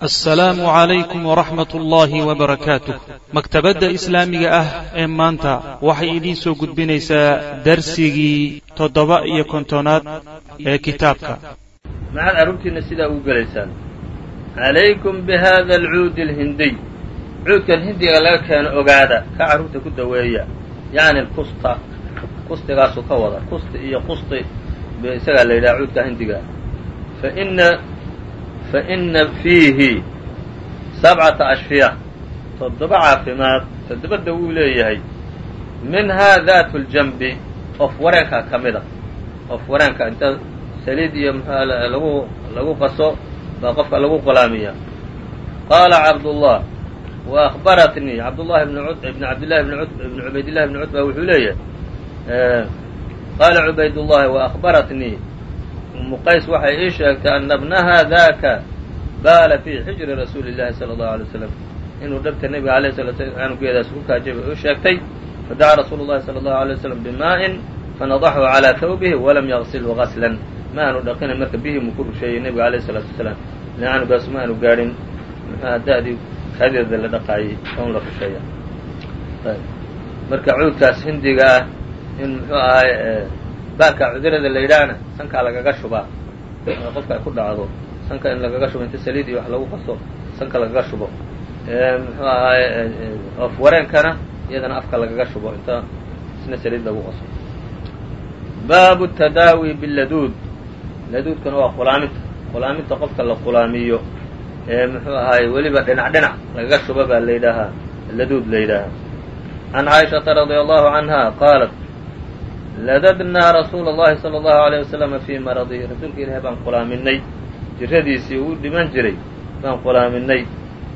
assalaamu calaykum waraxmat ullaahi wabarakaatuh maktabadda islaamiga ah ee maanta waxay idiin soo gudbinaysaa darsigii toddoba iyo kontonaad ee kitaabka. Maxaad carruurtiinna sidaa ugu gelaysaan? Calaykum bihada alcuudi alhindiy. Cuudkan hindiga laga keeno ogaada ka carruurta ku daweeya. Yacni kusta kustigaasuu ka wada. Kusti iyo qusti isagaa la yidhaha cuudka hindiga faina faina fiihi sabcata ashfiya toddoba caafimaad toddobada wuu leeyahay minhaa daatu ljanbi of wareenkaa ka mida of wareenka inta saliid iyo mxua lagu qaso baa qofka lagu qolaamiya qaala cabdullah wa akhbaratnii cabdullahi bn ibn cabdillahi bn ibn cubaydillahi bni cutba wuxuu leeyahay qaala cubaydullahi wa akhbaratnii umu qays waxay ii sheegtay ana bnaha daka baala fii xijri rasuuli llahi sala allahu alay waslam inuu dhabta nebiga alayh sala slam canugeedaas ku kaajay bay u sheegtay fadacaa rasuulu llahi sala allahu alay waslam bimaa'in fanadaxuu calaa thawbihi walam yagsilhu gaslan ma aanu dhaqinin marka bihii muu ku rusheeyey nebiga alayh salaatu wasalaam canugaas ma aanu gaadhin da'dii kaadideeda la dhaqaayey on la rusheeya? Marka cuudkaas hindiga ah in muxuu ahay baanka cudurrada la yidhaahna sankaa lagaga shubaa qofka ay ku dhacdo sanka in lagaga shubo inta saliid iyo wax lagu qaso sanka lagaga shubo. Muxuu ahaay of wareenkana iyadana afka lagaga shubo inta isna saliid lagu qaso. Baabu tadaawi biladuud. Laduudkana waa qulaaminta qulaaminta qofka la qulaamiyo ee muxuu ahaay weliba dhinac dhinac lagaga shubo baa la yidhaahaa laduud la yidhaahaa. Can caaishaةa radia allahu canha qaalat ladadnaa rasuula اllahi salى اllahu عalيه waslama fii maradihi rasuulka ilahay baan qulaaminay jiradiisii uu dhiman jiray baan qulaaminay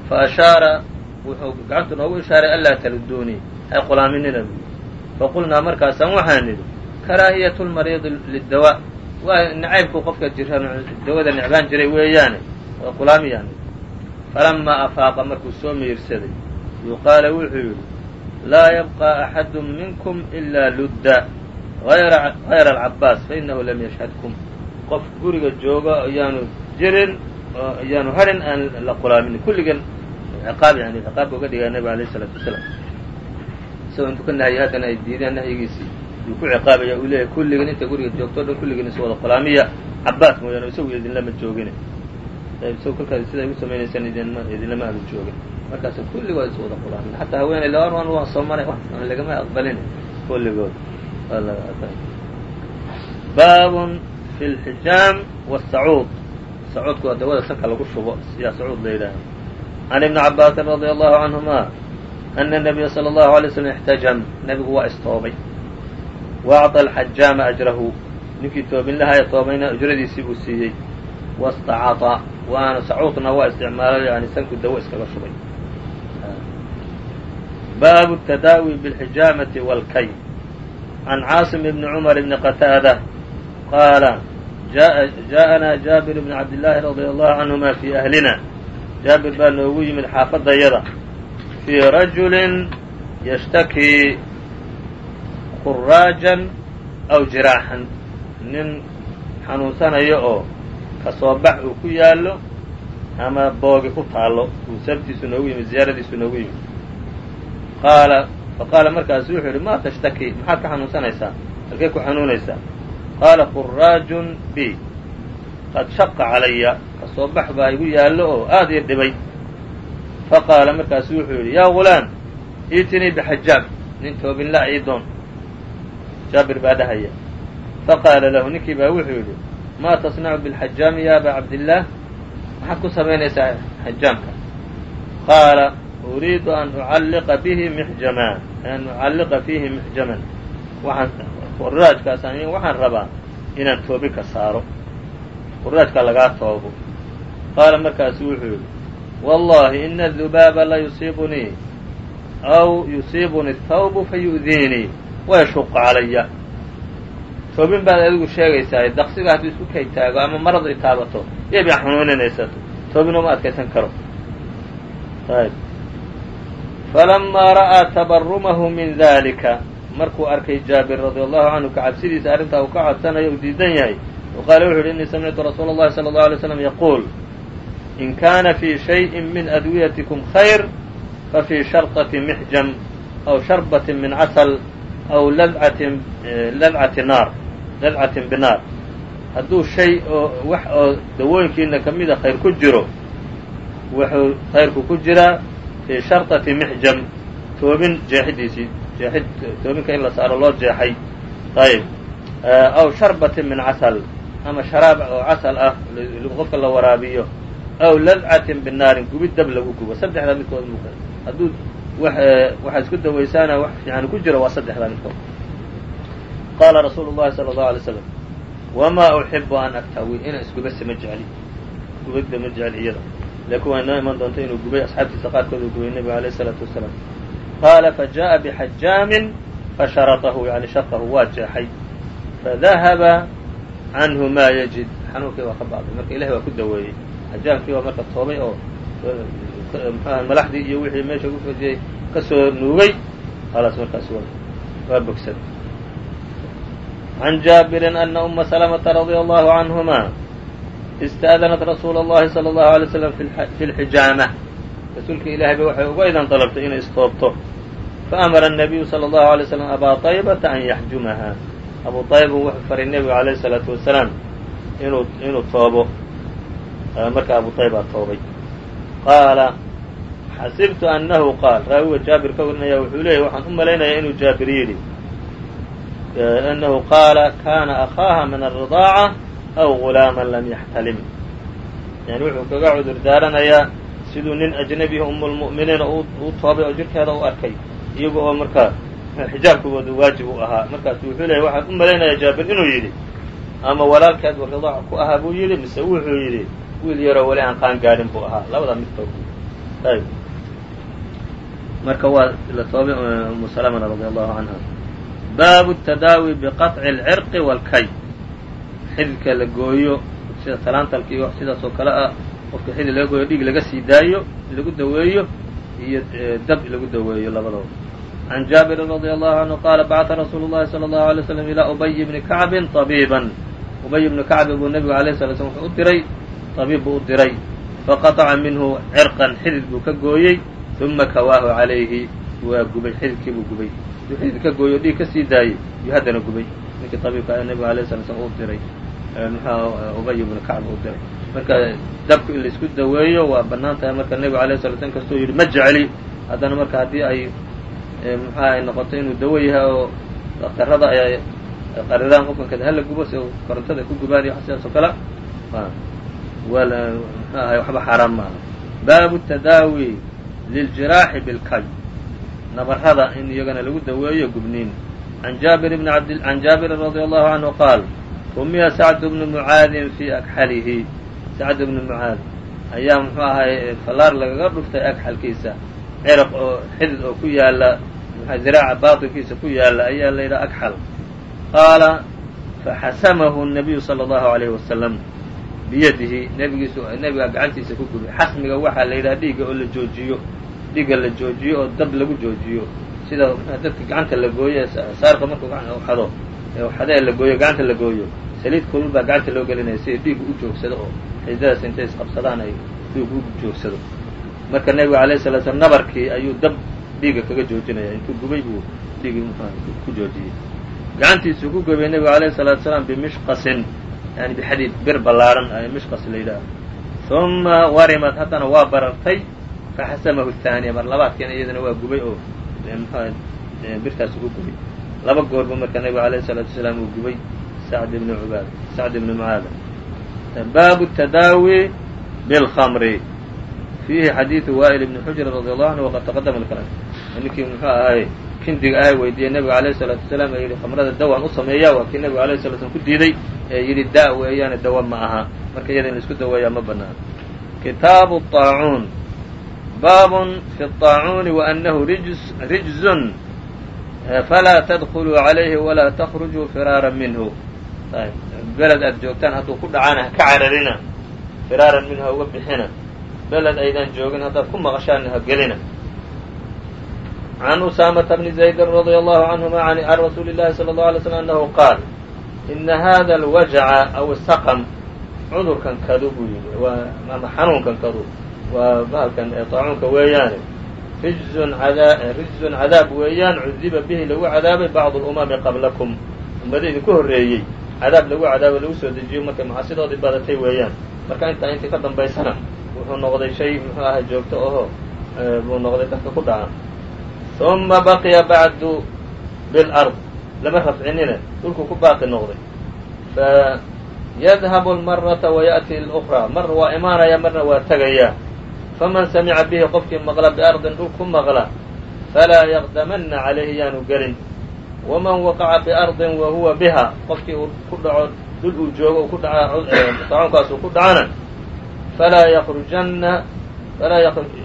fa ashaara wuxuu gacantu noogu ishaaray anlaa taluduunii hay qulaaminina buyi faqulnaa markaasaan waxaan nidhi karaahiyatu lmariidi lidawaa waa nacaybku qofka jiran dawada necbaan jiray weeyaane waa qulaamiyaan falamaa afaaqa markuu soo miirsaday yuqaala wuxuu yidhi laa yabqa axadu minkum ilaa ludda hayra alcabaas fainahu lam yashhadkum qof guriga jooga ayaanu jirin oo ayaanu harin aan la qulaamin. kulligan ciqaab yani ciqaabka uga dhigaa nebiga alayh isalaatu wasalaam isagoo intuu ka nahayay haddana ay diideen nahyigiisii yuu ku ciqaabaya uu leeyahay kulligan inta guriga joogto dhan kulligan is wada qulaamiya cabaas mooyaane isagu idinlama joogine isagu kolkaas siday u samaynaysaan idinma idinlama aadu joogin markaasa kulligood is wada qulaamin xataa haweeney laban waan waan soo maray lagama aqbalin kulligood baabun fi lxijaam wاsacuud sacuudku waa dawada sanka lagu shubo yaa sacuud la yidhaaha can ibni cabaasin radia allahu canhuma ana nabiya salى اllahu alay slm ixtajam nebigu waa istoobay wa acطa alxajaama ajrahu ninkii toobinlaha ee toobayna ujradiisii buu siiyey wastacata waana sacuudna waa isticmaalay yani sanku dawo iskaga shubay baabu tadaawi bاlxijaamati wاlkay can caasim bni cumar bni qataada qaala jaaءanaa jaabir bni cabdillaahi radia allahu canhuma fii ahlina jaabir baa noogu yimid xaafadayada fii rajulin yashtakii kuraajan aw jiraaxan nin xanuunsanayo oo ka soo bax uu ku yaallo ama boogi ku taallo uu sabtiisu noogu yimid ziyaaradiisu noogu yimid faqaala markaasu wuxuu yidhi maa tashtaki maxaad ka xanuunsanaysaa halkee ku xanuunaysaa qaala quraajun b qad shaqa calaya ka soo bax baa igu yaallo oo aad ii dhibay faqaala markaasu wuxuu yidhi yaa gulaam iitinii bixajaab nin toobinla ii doon jaabir baa dhahaya faqaala lahu ninkii baa wuxuu yidhi maa tasnacu bilxajaami ya aba cabdillaah maxaad ku samaynaysaa xajaamka qaala uriidu an ucalliqa bihi mixjaman an ucalliqa fiihi mixjaman waxaan quraajkaas waxaan rabaa inaan toobi ka saaro quraajka lagaa toobo qaala markaasu wuxuu yidhi wallahi ina adubaaba la yusiibunii aw yusiibuni thawbu fayu'diinii wayashuqu calaya toobin baad adigu sheegaysaa daqsiga hadduu isku kay taago ama maradu i taabato yay baa xanuuninaysato toobin uma adkaysan karo ayb falamaa ra'aa tabarumahu min dalika markuu arkay jaabir radia allahu canhu kacabsidiisa arrintaa uu ka cabsanayo u diidan yahay wa qaala wuxu uhi innii samictu rasuula allahi sala allau alay slam yaquul in kaana fii shayin min adwiyatikum khayr fafii sharqati mixjam aw sharbatin min casal aw ladcatin ladcati naar ladcatin binaar hadduu shay oo wax oo dawooyinkiina ka mida khayr ku jiro wuxuu khayrku ku jiraa fii sharطati mixjam toobin jeexidiisii jeexid toobinka in la saaro loo jeexay ayb aw sharbatin min casal ama sharaab oo casal ah qofka la waraabiyo aw ladcatin binaarin gubid dab lagu gubo saddexdaa midkood m hadduu waxaad isku dawaysaana wax fiican ku jiro waa saddexdaa midkood qaala rasuulu llahi sala allahu alay slam wamaa uxibu an aktawi inaan isgubase ma jecli gubadda ma jecel iyada laakiin waa inoo iman doonta inuu gubay asxaabtiisa qaarkood uu gubay nebiga alayh isalaatu wasalaam qaala fajaءa bxajaamin fasharatahu yani shaqahu waa jeexay fadahaba canhu maa yajid xanuunkii waa ka bacday marka ilahi waa ku daweeyey xajaamkii waa marka toobay oo mxuaha malaxdii iyo wixii meesha ku fajiyey ka soo nuugay khalaas markaas waa bogsan can jaabirin ana uma salamata radia allahu canhuma ista'danat rasuula اllahi salى اllahu عalay slam fi اlxijaamة rasuulka ilaahay ba waxay uga idan dalabtay inay istoobto faamara الnabiyu salى اllahu عalay slam abaa طaybata an yaxjumaha abu طayba wuxuu faray nebigu alayh الsalaatu wasalaam inuu inuu toobo marka abu طaybaa toobay qaala xasibtu annahu qaal raawiga jaabir ka warinaya wuxuu leeyahy waxaan u malaynayaa inuu jaabir yidhi أنه qاaل kاna أخاaha min الرضاaعة aw ghulaama lam yaxtalim yani wuxuu kaga cudur daaranayaa siduu nin ajnabiha umulmu'miniina u toobay oo jirkeeda u arkay iyaga oo markaa xijaabkoodu waajib u ahaa markaasu wuxuu leeyahy waxaan u malaynayaa jaabir inuu yidhi ama walaalkeed warradaaca ku ahaa buu yidhi mise wuxuu yidhi wiil yaroo weli aan qaan gaadhin buu ahaa labadaa midtood ayb marka waa la toobay umu salamana radi allahu canha baabu tadaawi biqaطci alcirqi walkay xididka la gooyo sida talaantalka iyo sidaas oo kale ah qofka xidid laga gooyo dhiig laga sii daayo lagu daweeyo iyo eh, dab lagu daweeyo labadaba can jaabirin radi allahu canhu qala bacata rasuul llahi sala allahu alay slam ila ubay bni kacbin طabiiban ubay bni kacbi buu nebigu alayh sala slam wuxuu u diray tabiib buu u diray. Faqataca minhu cirqan xidid buu ka gooyey uma kawaahu calayhi waa gubay xididkii buu gubay. Duu xidid ka gooyo dhiig ka sii daayey iyo haddana gubay ninkii tabiibka ee nebiga alay sala slam u diray muxua ubay ibnu kacb u diray. Marka dabku in la isku daweeyo waa bannaan tahay marka nebiga alayh sala slam kastoo yidhi ma jecli. Haddana marka haddii ay muxua ay noqoto inuu dawo yahay oo daktarada ay qariraan qofkan kada hala gubo si korontada ku gubaan iyo sidaas oo kale waa muxuu ahay waxba xaaraan maaha. Baabu tadaawi liljiraaxi bilkay nabarada in iyagana lagu daweeyo gubniin an jaabir bn abd can jaabirin radi allahu canhu qaal rumiya sacd bnu mucaadin fii akxalihi sacd bnu mucaad ayaa muxuu ahay fallaar lagaga dhuftay agxalkiisa ciraq oo xidid oo ku yaala ziraaca baatinkiisa ku yaala ayaa la yidhaha agxal qaala faxasamahu الnabiyu salى اllahu عalayhi wasalam biyadihi nebigiisu nebiga gacantiisa ku gubay xasmiga waxaa la yidhaha dhiigga oo la joojiyo dhiigga la joojiyo oo dab lagu joojiyo sida dadka gacanta la gooyo saarka markuu xado xadee la gooyo gacanta la gooyo saliid kulul baa gacanta loo gelinaya si dhiiggu u joogsado oo xididadaas intay isqabsadaan ay dhiiggu u joogsado. Marka nebiga alayh salaa slam nabarkii ayuu dab dhiigga kaga joojinaya intuu gubay buu dhiiggii ku joojiyey. Gacantiisuu ku gubay nebigu alayh salaatu salaam bimishqasin yani bixadiid bir ballaaran mishqas la yidhaaho uma warimad haddana waa barartay faxasamahu thaaniya mar labaadkiina iyadana waa gubay oo birtaas ugu gubay laba goorba marka nebiga alayh الsalaatu wasalaam uu gubay sacd ibn ubaad sacd ibn mucaada baabu الtadaawi bاlkmri fiihi xadiidu wa'il ibni xujr radi allahu anhu waqad taqadama lkalam ninkii muxuu ahay kindiga ahay weydiiyey nebiga alayh الsalaatu wasalaam ee yidhi khamrada dawaan u sameeya waa kii nebiga alayh sala slam ku diiday ee yidhi da weeyaane dawa ma aha marka iyada in la isku daweeyaa ma banaan kitaabu الطaacuun baab fi الطaacuuni وأnahu rijzun falaa tadkuluu عalayhi walaa تkrujuu firaara minhu beled aad joogtaan hadduu ku dhacaana haka cararina firaaran minhu ha uga bixina beled aydaan joogin haddaad ku maqashaanna ha gelina عan usaamةa bni زaydin radي allahu canهuma can rasuuli الlahi salى الlaه عalay slm annahu qaal ina hada اlwajca aw الsaqm cudurkan kadu buu yidhi waa ama xanuunkan kadu waa bahalkan طaacuunka weeyaane rijzun ada rijzun cadaab weeyaan cudiba bihi lagu cadaabay bacdu اlumami qablakum ummada idinku horreeyey cadaab lagu cadaabo lagu soo dejiyo markay macasidoodii badatay weeyaan marka intaa intii ka dambaysana wuxuu noqday shay muxuu ahay joogto oho buu noqday dadka ku dhaca uma baqiya bacdu bilard lama rafcinine dhulku ku baaqi noqday fayadhabu almarata wayaأti اlأkraa mar waa imaanaya marna waa tegaya faman samica bihi qofkii maqla biardin dhul ku maqla falaa yaqdamana calayhi yaanu gelin waman waqaca biardin wa huwa biha qofkii uu ku dhaco dhul uu joogo uu ku dhaca tacuunkaasuu ku dhacana falaa yrujanna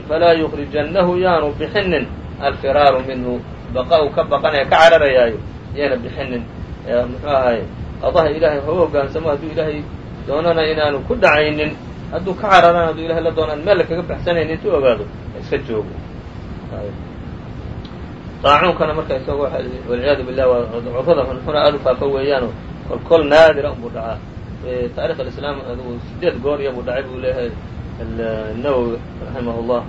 falaa yukrijannahu yaanu bixinin alfiraaru minhu baqa uu ka baqanaya ka cararayaayo yaana bixinin muxuu ahay qadaha ilaahay hau hogaansamo hadduu ilaahay doonana inaanu ku dhacaynin hadduu ka cararana hadduu ilahay la doonaan meel kaga baxsanayn intuu ogaado iska joogo. Daacuunkana marka isaga walciyaadu billah waa cudurrada xunxuna aada u faafo weeyaano. Kol kol naadira unbuu dhacaa. Taarikh alislaam sideed goor iya buu dhacay buu leeyahay nawowi raximah llah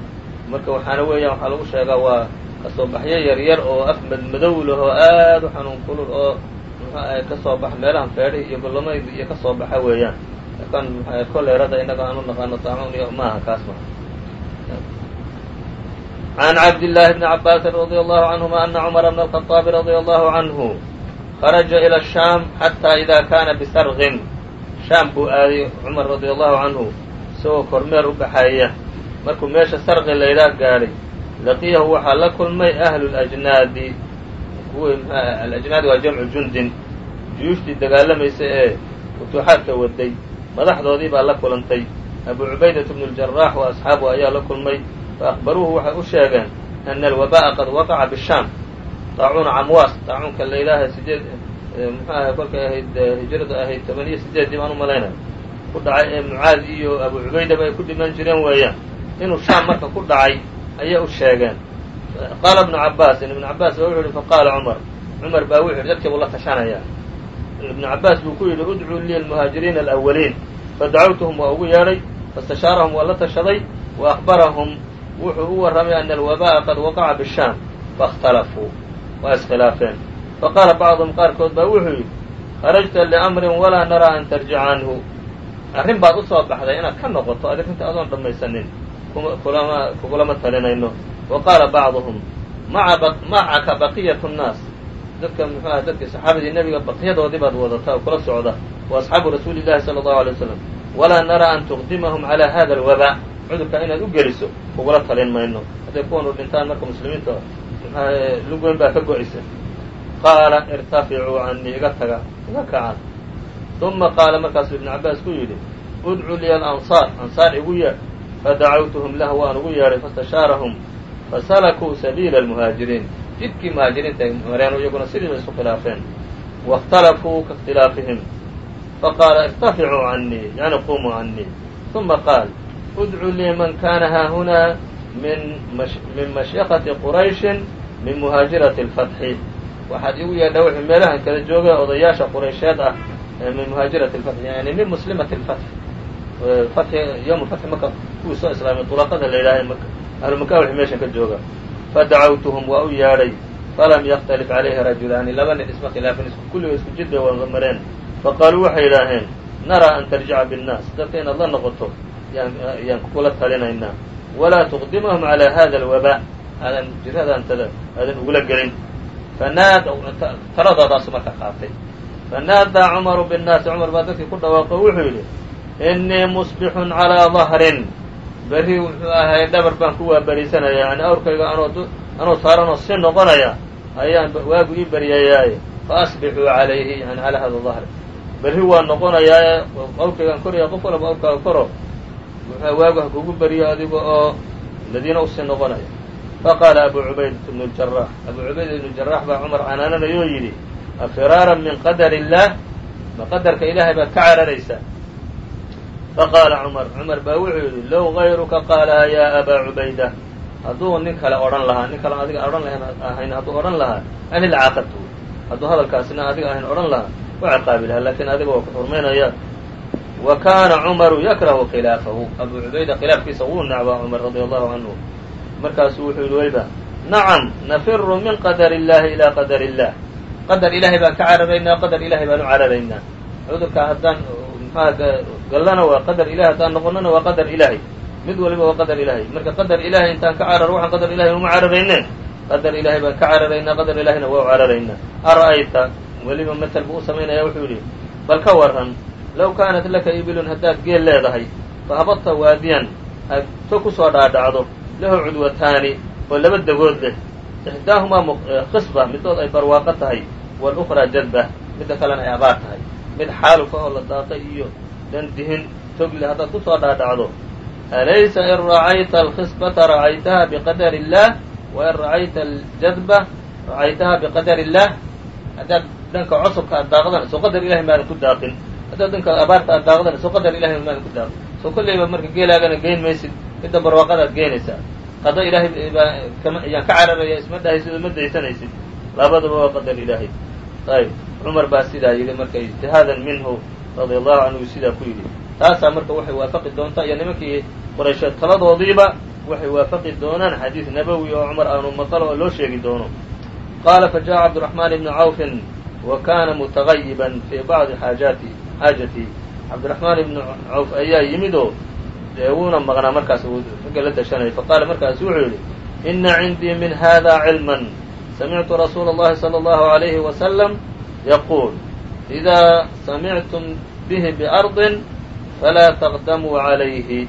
marka waxaana weeyaan waxaa lagu sheegaa waa ka soo baxyo yar yar oo af madmadow leh oo aad u xanuun kulul oo muxuaha ka soo bax meelahan feedhihi iyo golomayda iyo ka soo baxa weeyaan kan eh, koleerada inaga aanu naqaano taacuun iyo maaha kaas maaha can cabdillaahi bni cabaasin radia allahu canhuma ana cumara bna alkhaطaabi radia allahu canhu kharaja ila shaam xataa idaa kaana bisarqin shaam buu aaday cumar radia allahu canhu isagoo kormeer u baxaya markuu meesha sarqi laydhaa gaadhay laqiyahu waxaa la kulmay ahlu lajnaadi kuwii eh, alajnaadi waa jamcu jundin. Juyushtii dagaalamaysay ee eh, futuuxaadka waday madaxdoodii baa la kulantay. Abu cubaydata bnu ljarax wa asxaabu ayaa la kulmay. Fa akhbaruuhu waxay u sheegeen ana alwaba'a qad waqaca bishaam. Taacuuna camwaas taacuunka laydhaaha sideed muxuu ahay kolkay ahayd hijradu ahayd toban iyo sideeddii baan u malaynaya ku dhacay ee mucaad iyo abu cubaydaba ay ku dhiman jireen weeyaan. Inuu shaam marka ku dhacay ayay u sheegeen. Qaala ibnu cabaasin ibnu cabaas baa wuxu yihi faqaala cumar. Cumar baa wuxu dadkii buu la tashanayaa ibnu cabaas buu ku yidhi udcuu liya almuhaajiriina alawaliin fadacawtuhum waa ugu yeedhay faistashaarahum waa la tashaday wa akhbarahum wuxuu u warramay ana alwaba'a qad waqaca bishaam faاkhtalafuu waa iskhilaafeen. Faqaala bacduhum qaarkood baa wuxuu yidhi kharajta liamrin walaa naraa an tarjica canhu arrin baad u soo baxday inaad ka noqoto arrinta adoon dhammaysanin kugulama talinayno. Wa qaala bacduhum macaka baqiyatu nnaas dadka muxuu aha dadkii saxaabadii nebiga baqiyadoodii baad wadataa oo kula socda wa asxaabu rasuuli llahi sala allahu alay wasalam walaa naraa an tuqdimahum calaa hada alwaba cudurka inaad u geliso kugula talin mayno. Hadday kuwanu dhintaan marka muslimiinta mxuaha lugoyn baa ka go'aysa. Qaala irtaficuu canii iga taga iga kaca. Uma qaala markaasuu ibnu cabaas ku yidhi udcuu liya alansaar. Ansaar igu yeedh fadacawtuhum lahu waan ugu yeedhay fastashaarahum fasalakuu sabiila almuhaajiriin jidkii muhaajiriinta ay mareen iyaguna sidii bay isu khilaafeen waاkhtalafuu kaاkhtilaafihim faqaala irtaficuu canii yani qumuu canii uma qaal udcuu lii man kana haahunaa min min mashyakati qurayshin min muhaajirati اlfatxi waxaad igu yeedha wixii meelahan kala jooga odayaasha quraysheed ah min muhaajirati اlfatxi yani min muslimati اlfatxi fatxi yowm fatxi maka kuwii soo islaamay tulaqada la yidhaha maka ahlu maka wixii meeshan ka jooga fadacawtuhum waa u yeedhay falam yaktalif calayhi rajulaani laba nin isma khilaafin kulliga isku jid bay wada mareen faqaaluu waxay yidhaaheen naraa an tarjica biاnnaas dadka inaad la noqoto yaan kugula talinaynaa walaa tuqdimahum calaa hada alwaba aadan jiradantada aadan ugula gelin taladoodaasuu marka qaatay fanaadaa cumaru binnaasi cumar baa dadkii ku dhawaaqo wuxuu yidhi innii musbixun calaa dahrin berri wuxuu ahay dhabar baan ku waabariisanaya yani awrkayga anoo saaranoo si noqonaya ayaan waagu ii baryayaaye fa asbixuu calayhi yani calaa hada dahri berri waa noqonayaaye awrkaygaan koraya qof walaba awrkaaga koro. Wuxuu waagu ha kugu beriyo adiga oo ladiina u sii noqonaya. Faqaala abu cubaydat bnu ljarax abu cubayda ibnu jarax baa cumar canaananayoo yidhi afiraaran min qadar illaah ma qadarka ilaahay baad ka cararaysaa faqaala cumar cumar baa wuxuu yidhi low gayruka qaalaha yaa abaa cubayda. Hadduu nin kale odhan lahaa nin kale adiga odhan ahayn hadduu odhan lahaa ani la caaqabtu hadduu hadalkaasina adiga ahayn odhan lahaa waa ciqaabi lahaa laakiin adiga waa ku xurmaynaya. Wa kana cumaru yakrahu khilaafahu. Abu cubayda khilaafkiisa wuu nacbaa cumar radia allahu canhu markaasuu wuxuu yihi weliba nacam nafiru min qadar illahi ilaa qadar illah. Qadar ilahay baan ka cararaynaa qadar ilahay baan u cararaynaa cudurka haddaan gallana waa qadar ilahay haddaan noqonana waa qadar ilahay mid waliba waa qadar ilahay marka qadar ilahay intaan ka cararo waxaan qadar ilahay uma cararayne qadar ilahay baan ka cararaynaa qadar ilahayna waa u cararaynaa ara'ayta weliba matal buu u samaynaya wuxuu yidhi bal ka waran low kaanat laka ibilun haddaad geel leedahay fa habadta waadiyan aad to ku soo dhaadhacdo lahu cudwataani oo laba dagood leh. Ixdaahumaa khisba midood ay barwaaqo tahay walukhraa jadba midda kalena ay abaar tahay mid xaalufa oo la daaqay iyo dandihin togle haddaad ku soo dhaadhacdo. Alaysa in racayta alkhisbata racaytaha biqadar illaah wa in racayta aljadba racaytaha biqadar illaah haddaad dhanka cosubka aad daaqdana soo qadar ilahay maadan ku daaqin. Haddaad dhanka abaarta aad daaqdana soo qadar ilahay maadan ku daaqin. Soo kollayba marka geelaagana geyn maysid midda barwaaqadaad geenaysaa. Qada ilaahay baa ayaan ka cararaya isma dhahaysid oo ma daysanaysid. Labadaba waa qadar ilaahay. Ayb cumar baa sidaa yidhi marka ijtihaadan minhu radia allahu canhu sidaa ku yidhi taasaa marka waxay waafaqi doontaa iyo nimankii qoraysheed taladoodiiba waxay waafaqi doonaan xadiid nabowi oo cumar aanu maqalo oo loo sheegi doono qaala fajaءa cabdiraxmaan ibnu cawfin wa kana mutagayiban fii bacdi xaajaati xaajati cabdiraxmaan ibnu cawf ayaa yimid oo dee wuuna maqnaa markaas uu ragga la dashanayay faqaala markaasu wuxuu yidhi ina cindii min hada cilman samictu rasuula اllahi salى اllahu عalayhi wasalam yaquul إida samictum bihi biأrضi falaa taqdamuu عalayhi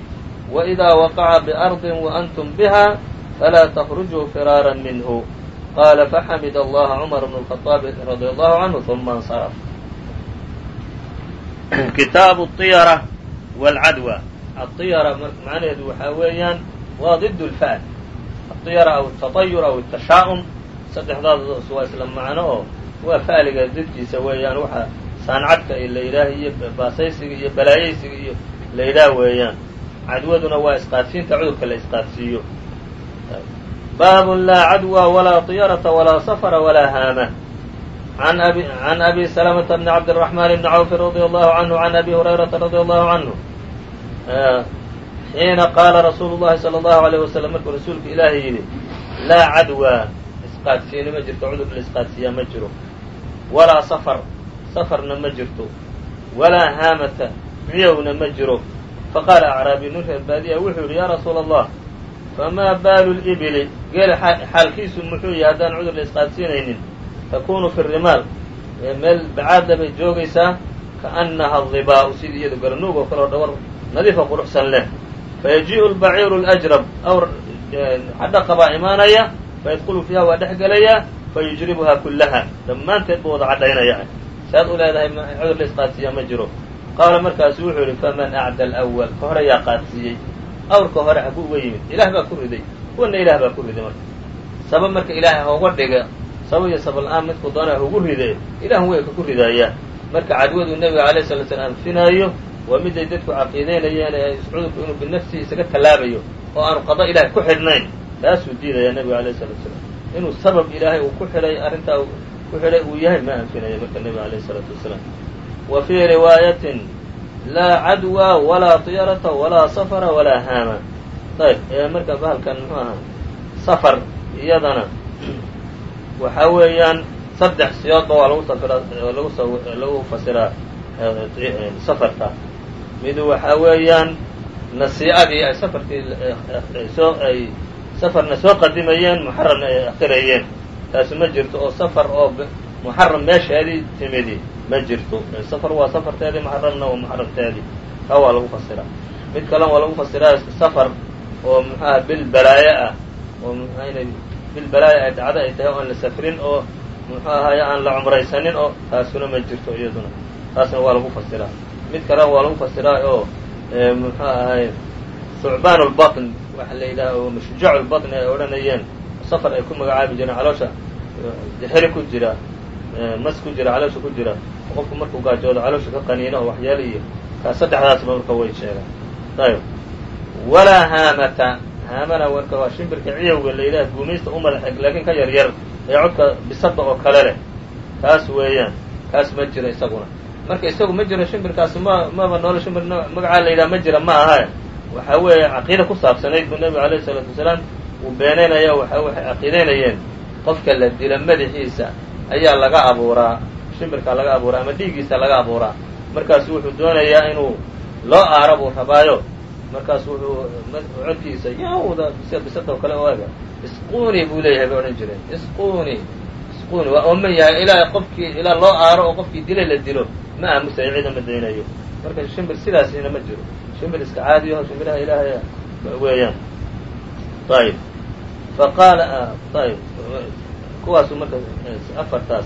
وإida waqaca biأrضi waأntum biha falaa تkrujuu firaara minhu qala faxamid allaha cumar bn الخaطaab radي allahu canhu ثuma اnsarf kitaabu الطiyara wاlcadwa aطiyara macnaheedu waxaa weeyaan waa ضid اlfa'l aطiyara aw الtaطayur aw الtashaa'um saddexdaas waa isla macno oo waa fa'liga didkiisa weeyaan waxa saancadka la yidhaah iyo baasaysiga iyo balaayaysiga iyo la yidhaah weeyaan. Cadwaduna waa isqaadsiinta cudurka la isqaadsiiyo baabun laa cadwa walaa طiyarata walaa safra walaa haama. An abi salamata bni cabdiraxmaan bni cawfi radia allahu canhu can abi hurayrata radia allahu canhu xiina qaala rasuulu llahi salى allahu alayh wasalam markuu rasuulka ilaahay yidhi laa cadwa isqaadsiini ma jirto cudur la isqaadsiiyaa ma jiro walaa safar safarna ma jirto. Walaa haamata miyowna ma jiro. Faqaala acraabi nin reer baadiya wuxuu yihi yaa rasuula allah famaa baalu libili? Geel xaalkiisu muxuu yahay haddaan cudur la isqaadsiinaynin takuunu fi rimaal. Meel bacaadla bay joogaysaa kaannaha dibaa'u sidii iyadu garanuug oo kale oo dhawar nadiifa quruxsan leh. Fayajiiءu lbaciiru اlajrab awr xadhaqa baa imaanaya fayadkhulu fiiha waa dhex gelaya fayujribuhaa kullaha. Dhammaanteed buu wada cadhaynaya saad u leedahay cudur la isqaadsiiyaa ma jiro. Qaala markaasu wuxuu yidhi faman acda alأwal ka hore yaa qaadsiiyey. Awrka hore haguu uga yimid ilaah baa ku riday. Kuwana ilaah baa ku riday marka. Sabab marka ilaahay hooga dhiga sabab iyo sabab la'aan midku doona hugu ride ilaah way ku ridaayaa marka cadwadu nebiga alayh sala slam anfinaayo waa miday dadku caqiidaynayeen ee cudurku inuu binafsihi isaga tallaabayo oo aanu qada ilahay ku xidhnayn taasuu diidaya nebiga alayh salatu wasalaam inuu sabab ilaahay uu ku xidhay arrintaa ku xidhay uu yahay ma anfinaya marka nebiga alayh isalaatu wasalaam. Wa fii riwaayatin laa cadwa walaa tiyarata walaa safara walaa haama. Ayb marka bahalkan muxuu ahaa safar iyadana waxaa weeyaan saddex siyoodba waa lagu safiraa lagu s lagu fasiraa safarka midu waxaa weeyaan nasii'adii ay safarkii soo ay safarna soo qadimayeen muxaramna ay akhirayeen. Taasi ma jirto oo safar oo muxaram meesheedii timidi ma jirto. Safar waa safarteedii muxaramna waa muxaramteedii kaa waa lagu fasiraa mid kalena waa lagu fasiraa safar oo muxuaha bil balaaye ah oo mxua inay bil balaaye ay dhacdo ay tahay oon la safrin oo muxuu ahaye aan la cumraysanin oo taasuna ma jirto iyaduna. Taasna waa lagu fasiraa. Mid kalena waa lagu fasiraa oo muxuu ahaye thucbaan lbaطn waxa la yidhaha oo lbaطni ay odhanayeen. Safar ay ku magacaabi jireen caloosha xeri ku jira mas ku jira caloosha ku jira. Qofku markuu gaajoodo caloosha ka qaniino oo waxyaala iyo kaa saddexdaasba marka way sheegaan. Ayb walaa haamata. Haamana marka waa shimbirka ciyowga la yidhaha guumaysta u madax laakiin ka yar yar ee codka bisada oo kale leh. Kaas weeyaan. Kaas ma jiro isaguna. Marka isagu ma jiro shimbirkaasi ma maba noolo shimbir magacaa la yidhaha ma jira ma aha waxa weeye caqiida ku saabsanayd buu nebigu alayhi isalaatu wasalaam uu beenaynaya waxa waxay caqiidaynayeen. Qofka la dila madaxiisa ayaa laga abuuraa shimbirkaa laga abuuraa ama dhiiggiisa laga abuuraa. Markaasu wuxuu doonayaa inuu loo aaro buu rabaayo. Markaasu wuxuu codkiisa yawda bisada oo kale o ega. Isquni buu leeyahay bay odhan jireen. Isquni isquni waa ooman yahay. Ilaa qofkii ilaa loo aaro oo qofkii dilay la dilo ma aamusayo cida ma daynayo. Marka shimbir sidaasina ma jiro shimbir iska caadiyaho shimbiraha ilaahay weeyaan ayib faqaala ayib kuwaasu marka afartaas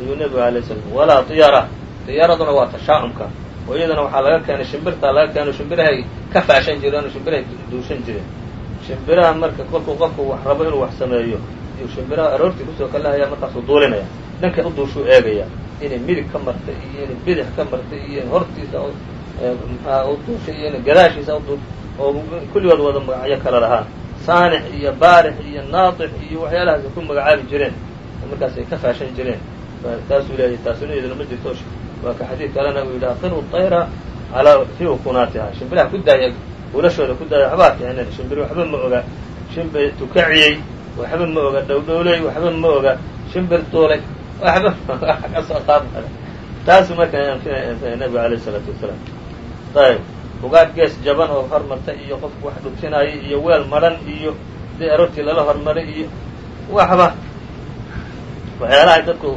ayuu nebigu alay slam walaa tiyara tiyaraduna waa tashaa'umka oo iyadana waxaa laga keenay shimbirtaa laga keeno shimbirahay ka faashan jireen oo shimbirahay duushan jireen shimbiraha marka kolkuu qofku wax rabo inuu wax sameeyo iyuu shimbiraha aroortii ku soo kalahaya markaasuu duulinaya dhankay u duushuu eegaya inay midig ka martay iyo inay bidix ka martay iyo hortiisa mxaa u duushay iyo inay gadaashiisa udu oo kulligood wada magacyo kala lahaa saanix iyo baarix iyo naatix iyo waxyaalahaas ay ku magacaabi jireen markaas ay ka faashan jireen taasuu leeyahy taasuna iyaduna ma jirto waa ka xadiid kalena uu yidhi aqiru طayra calaa fi ukunaatiha shimbiraha ku daaya ulashooda ku daaya waxbaa kicinen shimbir waxba ma oga shimbir tukaciyey waxba ma oga dhowdhowley waxba ma oga shimbir duulay waxba kasoo qaab kale taasu marka nabigu alayh الsalaatu wasalaam ayb ugaad gees jaban oo hormartay iyo qofku wax dhubsinaayo iyo weel maran iyo dee aroortii lala hormaray iyo waxba. Waxyaalahay dadku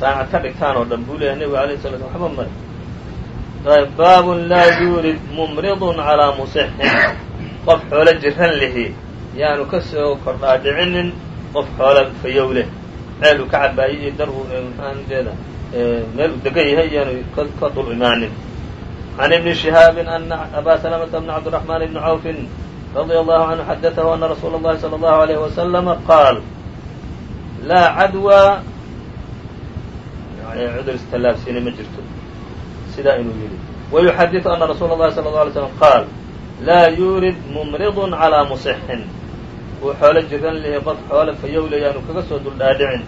saacad ka dhigtaan oo dhan buu leeyahay nebigu alayh sala slam waxba mari ayb baabun laa yuurid mumridun calaa musixin. Qof xoolo jiran lihi yaanu ka soo kordhaadhicinin qof xoola fayow leh. Ceel uu ka cabaayey iyo dar uu maxaanjeeda meel uu degan yahay iyaanu ka dul imaanin can ibni shihaabin ana abaa salamata bna cabdiraxmaan ibni cawfin radia allahu canhu xadatahu ana rasuula اllahi salى allahu alayh wasalama qaal laa cadwa cudur istallaabsiina ma jirto sidaa inuu yidhi wayuxadiثu ana rasuula اllahi salى اله alay slam qaal laa yuurid mumridun calىa musixin uu xoolo jiran lihi qof xoolo fayowle yaanu kaga soo duldhaadhicin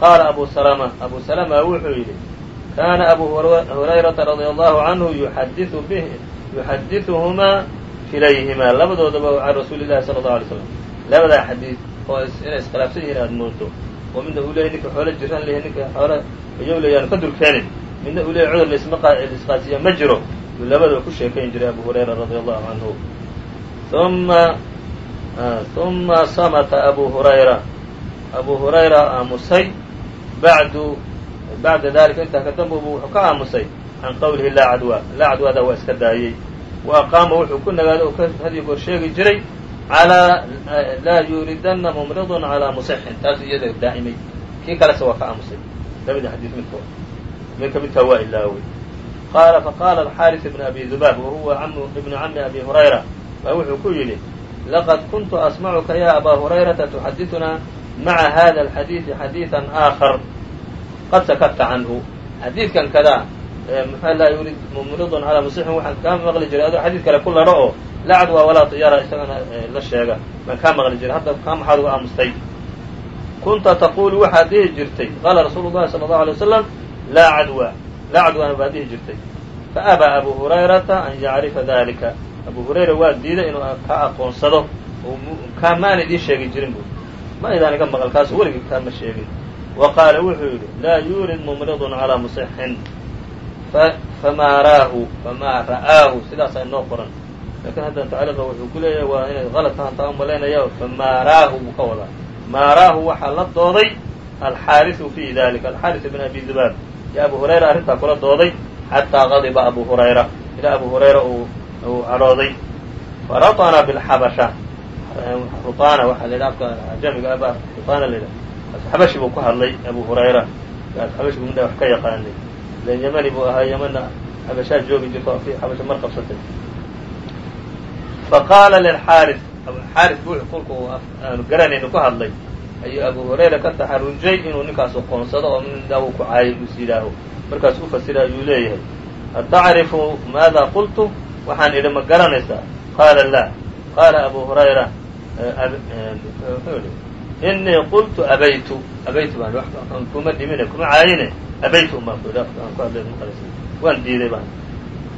qaala abu salama abu salama wuxuu yidhi kaana abu hurayrata radia allahu canhu yuxadiثuhumaa kilayhimaa labadoodaba can rasuuli llahi sala اlahu alay slam labadaa xadiid oo inay iskhilaafsan yihiin aada moodo oo midna uu leeyay ninka xoolo jiran lihi ninka xoolo fayowle yaanu ka dulkeenin midna uu leeyay cudur laisqaasiya ma jiro yuu labadaba ku sheekayn jiray abu hurayra radia allahu canhu uma uma samata abu hurayra abu hurayra aamusay bacdu bacda dalika intaa ka dambubu wuxuu ka aamusay can qowlihi laa cadwa laa cadwaada waa iska daayey. Wa aqaama wuxuu ku nagaaday oo ka hadiyo goor sheegi jiray calaa laa yuuridana mumridun calaa musixin. Taasuu iyada daa'imay. Kii kalese waa ka aamusay. Labada xadiid midkood midka midkaa waa ilaawey qaala faqaala alxaaris ibn abi dubaab wa huwa ibnu cami abi hurayra. Baa wuxuu ku yidhi laqad kuntu asmacuka ya abaa hurayrata tuxadiثunaa maca hada alxadiidi xadiiثa aakhar qad sakadta canhu. Xadiidkan kadaa muxua laa yurid mumridun calaa musixin waxaan kaa maqli jiray adoo xadiid kale ku ladho oo laa cadwa walaa tiyara isagana la sheega. Baan kaa maqli jiray hadda kaa maxaad uga aamustay? Kunta taqulu waxaad dhihi jirtay qaala rasuulu llahi sala allahu alay wasalam laa cadwa. Laa cadwaana baad dhihi jirtay. Faabaa abu hurayrata an yacrifa dalika abu hurayra waa diiday inuu kaa aqoonsado. Kaa maana idiin sheegi jirin bu ma idaan iga maqal kaasu weligii kaa ma sheegin wa qaala wuxuu yidhi laa yuurid mumridun calaa musixin famaa raahu famaa ra'aahu sidaasaa inoo qoran lakiin haddan tacliiqa wuxuu ku leeyahay waa inay qalad tahan taa u malaynaya famaa buu ka wadaa maa waxaa la dooday alxaarisu fi dalika alxaaris ibn abi dubaab yo abu hurayra arrintaa kula dooday xataa qadiba abu hurayra ilaa abu hurayra uu cadhooday faratana bilxabasha ruطana waxaa la yidhaha afka ajamiga aba ruطana la yidhaha xabashi buu ku hadlay abu hurayra. Xabashi buu midha wax ka yaqaanay. Ilan yamani buu ahaa yamana xabashaa joogi jirto xabasha mar qabsatay. Faqaala lilxaaris xaaris buu kolku aanu garanayni ku hadlay. Ayuu abu hurayra ka taxarujay inuu ninkaas qoonsado oo mindaa uu ku caayay us yidhaaho markaas u fasira ayuu leeyahay atacrifu maada qultu? Waxaan idhi ma garanaysaa qaala laa qaala abu hurayra inii qultu abaytu abaytu baan waan kuma dhimine kuma caayine abaytu un baan ku idhi afka aan ku hadlay ma qalays waan diiday baan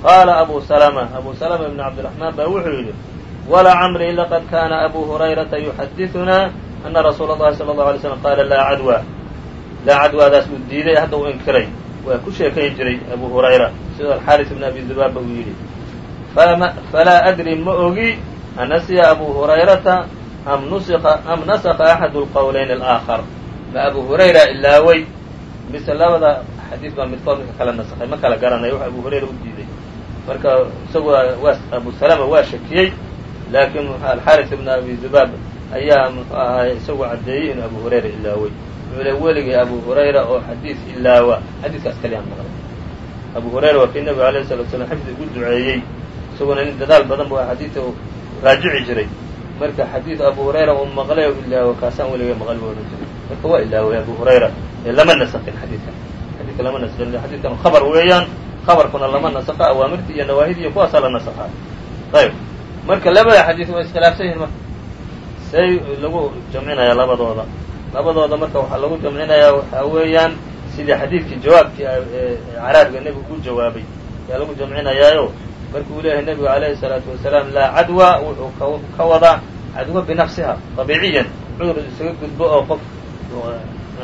qaala abu salama abu salama ibnu cabdiraxmaan baa wuxuu yidhi walacamrii laqad kaana abu hurayrata yuxadidunaa ana rasuula allahi sala allahu alay slam qaala laa cadwa laa cadwaadaas uu diiday hadda uu inkiray waa ku sheekayn jiray abu hurayra sidoo alxaaris ibn abi dubaabba uu yidhi falaa adri ma ogi anasiya abu hurayrata am nasaka axadu lqowlayn alaakhar ma abu hurayra ilaaway mise labada xadiis baa midkood midka kala nasakhay ma kala garanayo wax abu hurayra u diiday. Marka isagu waa abu salama waa shakiyey laakiin alxaaris ibn abi zubaab ayaa muxuu ahaay isagu caddeeyey inuu abu hurayra ilaaway wuxuu le weligii abu hurayra oo xadiis ilaawa xadiiskaas kaliyaan maqlay. Abu hurayra waa kii nabiga alayh salatu slam xifdi ugu duceeyey isaguna nin dadaal badan bu xadiidka raajici jiray marka xadiid abu hurayra uu maqlay oo ilaawo kaasaan weligay maqal bu odhan jiray. Marka waa ilaaway abu hurayra ee lama nasaqin xadiidkan xadiidka lama nasaqin xadiidkan khabar weeyaan khabarkuna lama nasaqa awaamirta iyo nawaahid iyo kuwaasaa la nasaqaa ayb marka labada xadiid waa iskhilaafsan yihiin marka. Say lagu jamcinayaa labadooda. Labadooda marka waxaa lagu jamcinayaa waxaa weeyaan sidii xadiidkii jawaabkii caraabiga nebigu ku jawaabay. Ayaa lagu jamcinayaayo markuu leeyahay nebigu alayhi الsalaatu wasalaam laa cadwa wuxuu ka wadaa cadwa binafsiha طabiiciyan cudur isaga gudbo oo qof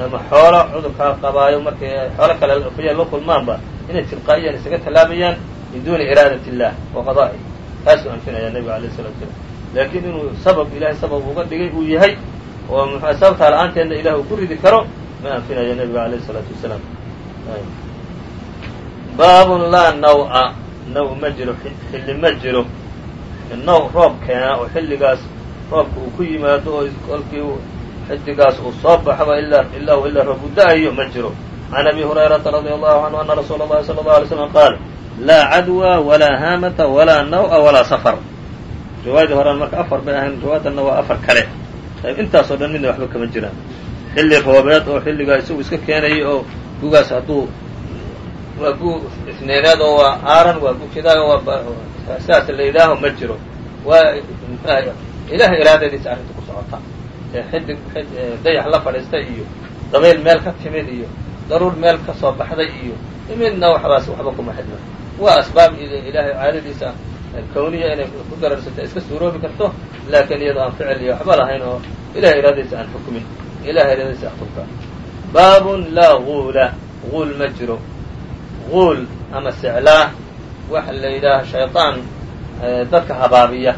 ama xoolo cudurkaa qabaayo markay xoolo kale kuya la kulmaanba inay tilqaa'iyan isaga tallaabayaan min duni iraadat الlah wa qada'i taasuu anfinaya nebigu alayh الsalatu wasalaam laakiin inuu sabab ilahay sabab uga dhigay uu yahay oo m sababtaa la-aanteedna ilah uu ku ridi karo ma anfinayo nebiga alayh الsalaatu wasalaam baabun laa naw-a now ma jiro xilli ma jiro. Now roob keenaa oo xilligaas roobka uu ku yimaado oo kolkii xidigaas uu soo baxaba ilaa ilaahu ilaa roob uda-ayo ma jiro. Can abi hurayrata radia allahu canhu ana rasuul allahi sala allau alay slam qaal laa cadwa walaa haamata walaa naw-a walaa safar. Riwaayadii horaan marka afar bay ahayn riwaayadanna waa afar kale. Ayb intaasoo dhan midna waxba kama jiraan. Xilli roobeed oo xilligaa isagu iska keenayay oo gugaas hadduu waa gu isneyneed oo waa aaran waa gu jidaaga waa sidaas la yidhaaho ma jiro. Waa ilaah iraadadiisa arrinta ku socota. Ee dayax la fadhiistay iyo dabayl meel ka timid iyo daruur meel ka soo baxday iyo midna waxbaas waxba kuma xidna waa asbaab ilaahay caadadiisa kawniya inay ku dararsata iska suuroobi karto laakiin iyadoo aan ficil iyo waxba lahayn oo ilahay iraadadiisa aan xukumin. Ilahay iraadadiisa axkumka baabun laa guula guul ma jiro guul ama seclaa waxa la yidhaaha shayطaan dadka habaabiya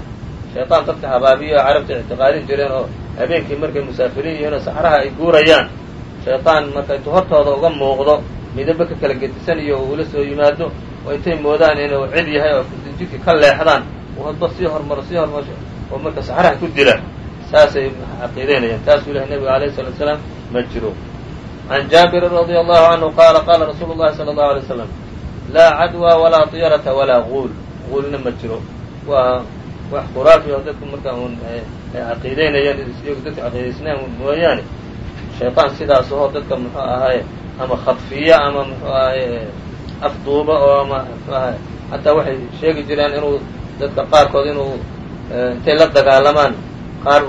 shayطaan dadka habaabiya oo carabta ictiqaadin jireen oo habeenkii markay musaafiriin yihiin oo saxraha ay guurayaan shayطaan marka intuu hortooda uga muuqdo midabo ka kala gedisan iyo uula soo yimaado oo intay moodaan inuu cid yahay oo jidkii ka leexdaan uu hadba sii hormaro sii hormaro oo marka saxraha ku dila saasay caqiideynayaan taasuu ilahay nebiga alayh الsalatu salaam ma jiro can jaabirin radia allahu canhu qaala qaala rasuulu llahi sala allahu alay slam laa cadwa walaa tiyarata walaa guul guulna ma jiro waa wax oo dadku markaa un ay caqiideynayaan iyagu dadka caqiidaysnaan mooyaane shayطaan sidaas oo dadka muxuu ahaye ama khadfiya ama muxuu ahaye afduuba oo ama muxuu ahaye hataa waxay sheegi jireen inuu dadka qaarkood inuu intay la dagaalamaan qaar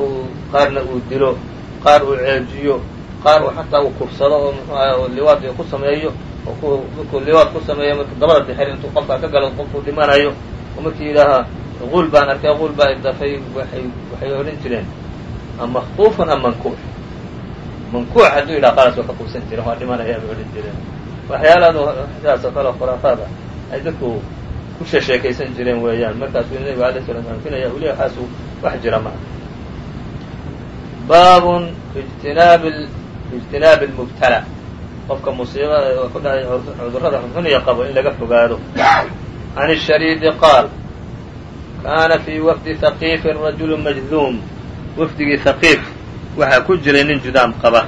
qaarna uu dilo qaar uu ceejiyo qaar uu xataa uu kufsado oo muxuu ahay oo liwaad ku sameeyo oo ku markuu liwaad ku sameeyo marka dabada dixir intuu qofkaa ka galo qofkuu dhimanayo oo markii yidhaahaa quul baan arkay quul baa idafay waay waxay odhan jireen. Am maktuufun am mankuux mankuux hadduu yidhaha qalas waa ka quusan jireen waa dhimanayaa bay odhan jireen. Waxyaalaadu sidaas oo kale khuraafaada ay dadku ku sheesheekaysan jireen weeyaan. Markaasuu nebiga alay sala anfinaya uli waxaasu wax jira maa baabun fi ijtinaab mubtala qofka musiibada ku dhaay cudurrada xunxuniya qabo in laga fogaado can ishariidi qaal kaana fii wafdi haqiifin rajulu majduum wafdigii haqiif waxaa ku jiray nin judaam qaba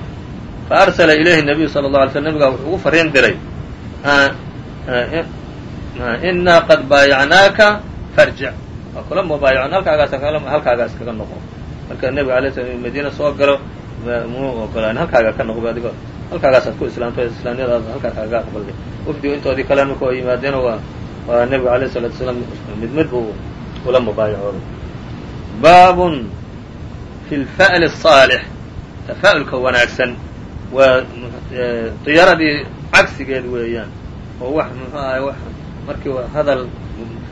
fa arsala ilayhi nabiyu sala allau alay slam nabigaa wuxuu ugu fariin diray innaa qad baayacnaaka farjic waa kula mubaayacon halkaagaas halkaagaas kaga noqo marka nebiga alay sla madiina soo galo muma ogolaan halkaagaa ka noqba adigoo halkaagaasaad ku islaamto islaamniyadaas halkaa kaaga aqbalday wafdigu intoodii kale marka ay waa waa nebigu alayh salatu salaam mid mid uu ula mubaayacooday baabun fi lfa'li asaalix tafa'ulka wanaagsan waa diyaaradii cagsigeed weeyaan oo wax muxuu ahay wax markii hadal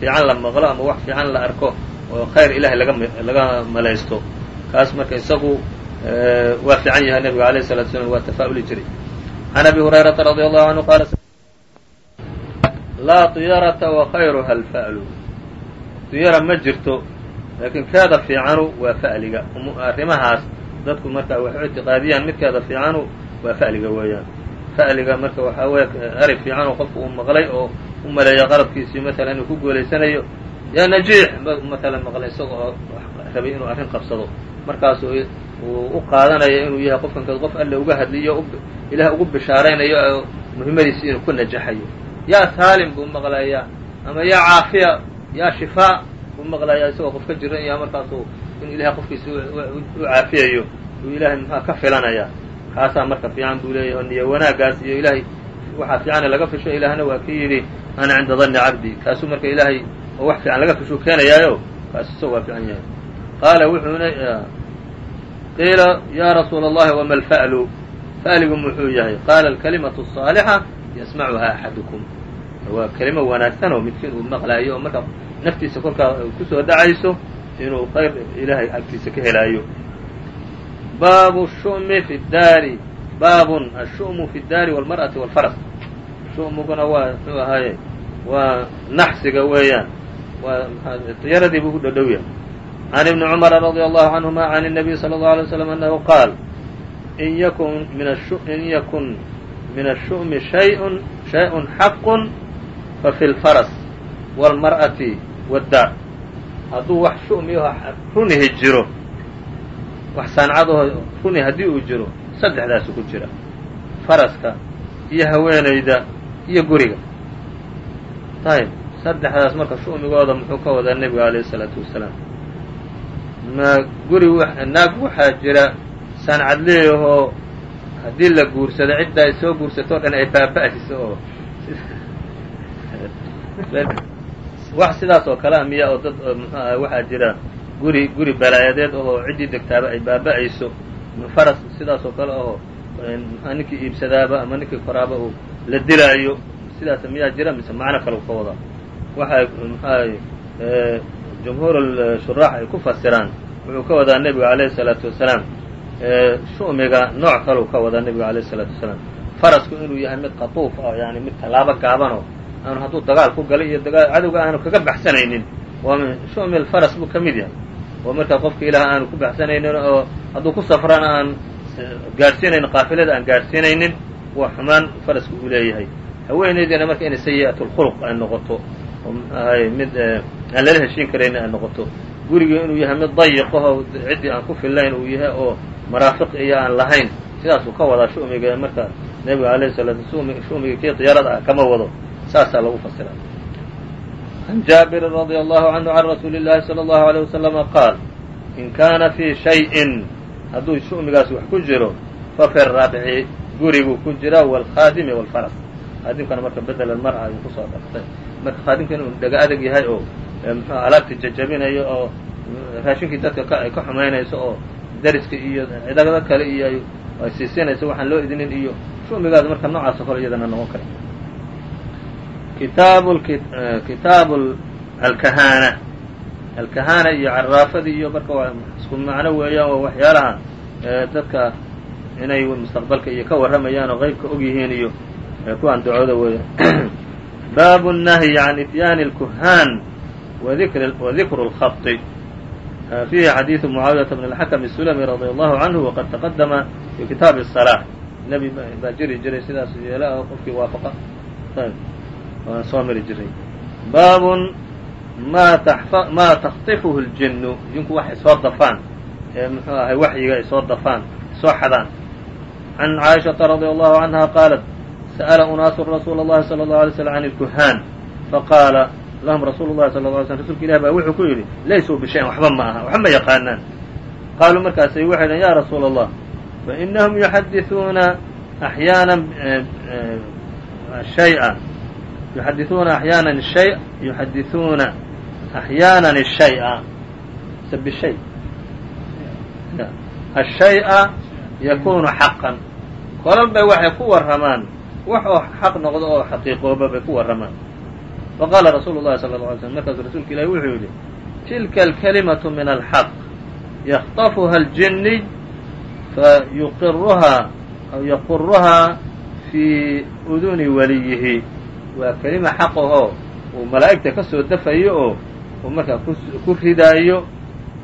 fiican la maqlo ama wax fiican la arko oo khayr ilahay laga laga malaysto kaas marka isagu waa fiican yahay nebiga alayh الsalatu slam waa tafaa'uli jiray عan abi hurayrata radي allahu canhu qaala laa طiyarata وkhayruha alfa'lu diyara ma jirto laakiin keeda fiicanu waa fa'liga arrimahaas dadku marka waxay ictiqaadiyaan midkeeda fiicanu waa fa'liga weeyaan fa'liga marka waxaa weeye erey fiican oo qofku uu maqlay oo u maleeya qaradkiisii maala inuu ku guulaysanayo yaa najiix maala maqlay isaga oo rabay inuu arrin qabsado. Markaasu uu u qaadanayo inuu yahay qofkan qof alle uga hadliyo ilaah ugu bishaaraynayo muhimmadiisi inuu ku najaxayo yaa saalim buu maqlayaa ama yaa caafiya yaa shifaa buu maqlayaa isagoo qof ka jiran yaha markaasu inuu ilahay qofkiisi u caafiyayo uu ilaahay muxua ka filanaya. Kaasaa marka fiican buu leeyahy oo niyo wanaaggaas iyo ilaahay waxaa fiicane laga fisho ilaahna waa kii yidhi ana cinda danni cabdi. Kaasuu marka ilaahay oo wax fiican laga fishuu keenayaayo kaas isago waa fiican yahay qaala wuxuuna qiila yaa rasuula allahi wama alfa'lu fa'ligu muxuu yahay qaala alkalimatu asaalixa yasmacuha axadukum waa kelimo wanaagsan oo midkiin uu maqlaayo oo markaa naftiisa kolkaa ku soo dhacayso inuu qayr ilaahay agtiisa ka helaayo baabu shumi fi daari baabun ashu'mu fi daari waalmar'ati waalfaras shumuguna waa muxuu ahaaye waa naxsiga weeyaan waa yaradii buu ku dhodhow can ibni cumara radي allahu canهuma can الnabiy salى اlه alay slam anahu qaal in yakun min in yakun min الshu'mi shayءun shayءun xaqun fafi اlfaras wاlmar'ati wاddaar hadduu wax shu'mi oo runihi jiro wax sancadoo runi haddii uu jiro saddexdaasu ku jira faraska iyo haweenayda iyo guriga ayb saddexdaas marka shu'migooda muxuu ka wadaa nebiga alayh الsalaatu wasalaam ma guri naag waxaa jira sancad leeyahoo haddii la guursado cidda ay soo guursato o dhan ay baaba'ayso oo wax sidaas oo kalea miya oo dad mxuu aha waxaa jira guri guri balaayadeed oo ciddii degtaaba ay baaba'ayso faras sidaas oo kale oo mxua ninkii iibsadaaba ama ninkii koraaba uu la dilaayo sidaas miyaa jira mise macno kale ka wadaa waxay mxuahay jumhuur shuraax ay ku fasiraan wuxuu ka wadaa nebiga alayhi الsalaatu wasalaam shu'miga nooc kaleu ka wadaa nebiga alayh الsalaatu wasalaam farasku inuu yahay mid qatuuf ah yani mid tallaabo gaabanoo aanu hadduu dagaal ku galay iyo dagaa cadowga aanu kaga baxsanaynin waa shu'mi alfaras buu ka mid yahay oo markaa qofka ilaah aanu ku baxsanaynin oo hadduu ku safrana aan gaadhsiinaynin qaafilada aan gaadhsiinaynin waa xumaan faraska uu leeyahay haweenaydiina marka inay sayi'at lkhuluq ay noqoto oo mid eh, aan lala heshiin karayna a noqoto. Guriga inuu yahay mid dayiqaho ciddii aan ku fillayn uu yahay oo maraafiq iyo aan lahayn. Sidaasuu ka wadaa shumiga marka nebiga alayhi salaat shumiga kii diyaarada ah kama wado. Saasaa lagu fasira an jaabirin radia allahu canhu can rasuuli llaahi sala allahu alayh wasalama qaal in kaana fii shayin hadduu shumigaas wax ku jiro fa fi rabci guriguu ku jira waalkhaadimi waalfaras khaadimkana marka bedel almar'a ayuu ku soo dhaftay marka khaadimka inuu dhaga adag yahay oo mxu alaabtii jajabinayo oo raashinkii dadka ka xumaynayso oo dariska iyo cidagado kale iyo ay siisinayso waxaan loo idinin iyo shu'migaas marka noocaas kale iyadana noqon kara. Kitaabu kitaabu alkahaana alkahaana iyo caraafadii iyo marka waa isku macno weeyaan oo waxyaalaha dadka inay mustaqbalka iyo ka warramayaan oo qeybka og yihiin iyo kuwaan dacooda weeyaan baabu الnahyi can ityaani اlkuhaan wadikru اlkhaطi fiihi xadiiثu mucaawiyaةa bn اlxakm الsulmi radي allahu canhu waqad taqadama fi kitaabi الصalaaة nebi baa jiri jiray sidaas yeela oo qofkii waafaqa waan soo mari jiray baabun ma ma takhطifuhu اljinu jinku waxay soo dafaan ee muxuu ahay waxyiga ay soo dafaan soo xadaan can caaishaةa radي allahu canha qaalat sa'la unaasu rasuula اllahi salى اlه alay slm can اlkuhaan faqaala lahum rasuulu llahi sal ه alay slm rsulka ilah baa wuxuu ku yidhi laysuu bishayin waxba ma aha waxba ma yaqaanaan qaaluu markaasay waxay dhn ya rasuula allah fainahum yuxadiثuuna axyaana shayئa yuxadiثuuna axyaana shay yuxadiثuuna axyaanan الshayءa mise bishay الshayءa yakunu xaqan kolal bay waxay ku warramaan wax oo xaq noqdo oo xaqiiqooba bay ku warramaan. Faqaala rasuulu llahi sala lla alay slm markaasu rasuulka ilahi wuxuu yidhi tilka alkalimatu min alxaq yakطafuha aljiniy fayuqiruhaa aw yaquruhaa fii uduni waliyihi. Waa kelima xaq ahoo uu malaa'igta ka dafayo oo uu markaa ku ridaayo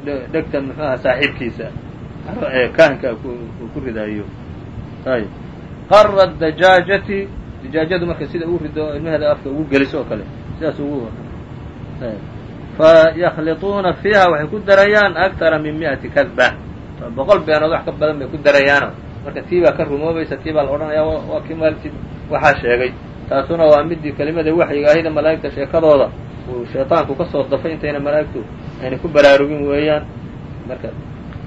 dhegta muxuaha saaxiibkiisa kahanka uu ku ridaayo. Ayb qara dajaajati dajaajadu marka sida uu rido ilmaheeda afka ugu geliso oo kale sidaas ugu faykhlituuna fiiha waxay ku darayaan akara min mi'ati kadba. Boqol beenood wax ka badan bay ku darayaano. Marka tii baa ka rumoobaysa tii baa la odhanaya waa kii maalti waxaa sheegay. Taasuna waa midii kelimada waxyiga ahida malaa'igta sheekadooda. Uu shayطaanku ka soo dafay intayna malaa'igtu ayna ku baraarugin weeyaan. Marka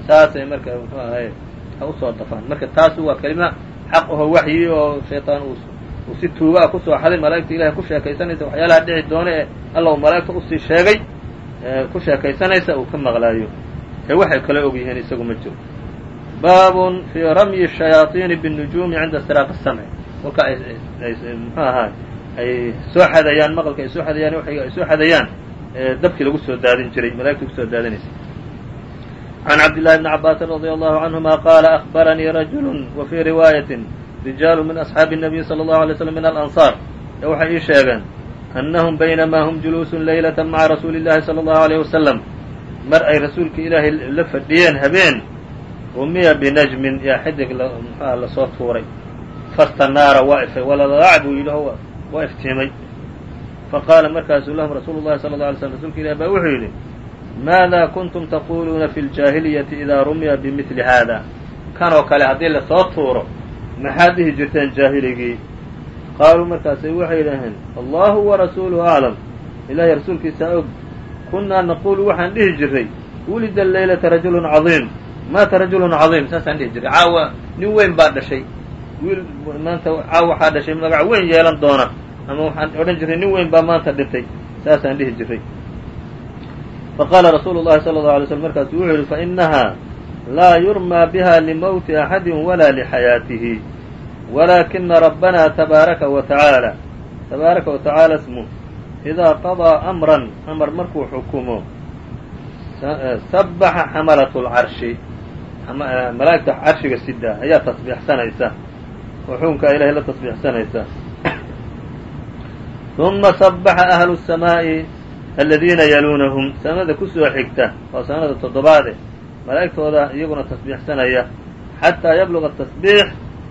saasay marka muxuu ahay ha u soo dafaan. Marka taasu waa kelima xaq aho waxyi oo shayطaan uu si tuugaa ku soo xaday malaa'igta ilahay ku sheekaysanaysa waxyaalaha dhici doona ee alla uu malaa'igta u sii sheegay ku sheekaysanaysa uu ka maqlaayo. Ee waxay kala og isagu ma jiro. Baabun fii ramyi shayaaiini binujuumi cinda istiraaq samci kolka mxu ay soo xadayaan maqalka ay soo xadayaan waxayga soo xadayaan dabkii lagu soo daadin jiray malaigta ku soo daadinaysa. عن cabd للhi بن cabاasi رadي الله عanهuma qاla أخbaranii rajul وفي riwaayaة rijaalu min أصxaabi النabiy slى الlه عlay slm min alanصاar ee waxay ii sheegeen أnahum baynamaa hm juluusun laylaة maca rasuuli الlahi slى الlه عalيه waslم mar ay rasuulka ilaahay la fadhiyeen habeen rumiya binajmin yaa xidig mxuah lasoo tuuray fastanaara waa ifay waladaac buu yidhi oo waa iftiimay faqaala markaasuu lahum rasuulu الlahi salى الlه alay slm rsulka ilahi baa wuxuu yidhi maada kuntum taquluuna fi اljaahiliyati idaa rumiya bimidli haada kan oo kale haddii la soo tuuro maxaad dhihi jirteen jaahiligii qaaluu markaasay waxay yidhaaheen allahu warasuuluhu aclam ilahay rasuulkiisaa og kunnaa naquulu waxaan dhihi jiray wulida laylata rajulun cadiim maata rajulun cadiim saasaan dhihi jiray caawa nin weyn baa dhashay wiil maanta caawa waxaa dhashay magac weyn yeelan doona ama waxaan odhan jiray nin weyn baa maanta dhintay saasaan dhihi jiray faqaala rasuulu llahi sala allau alay slm markaasu wuxuu yidhi fainahaa laa yurmaa biha limowti axadi walaa lixayaatihi walaakina rabbana tabaaraka wa tacaala tabaaraka wa tacaala smuh idaa qadaa amran amar markuu xukumo sabaxa xamalatu lcarshi malaa'igta carshiga sida ayaa tasbiixsanaysa oo xukunkaa ilahay la tasbiixsanaysa uma sabaxa ahlu الsamaa'i aladiina yaluunahum sanada ku soo xigta waa sanada toddobaade malaa'igtooda iyaguna tasbiixsanaya xataa yabluga atasbiix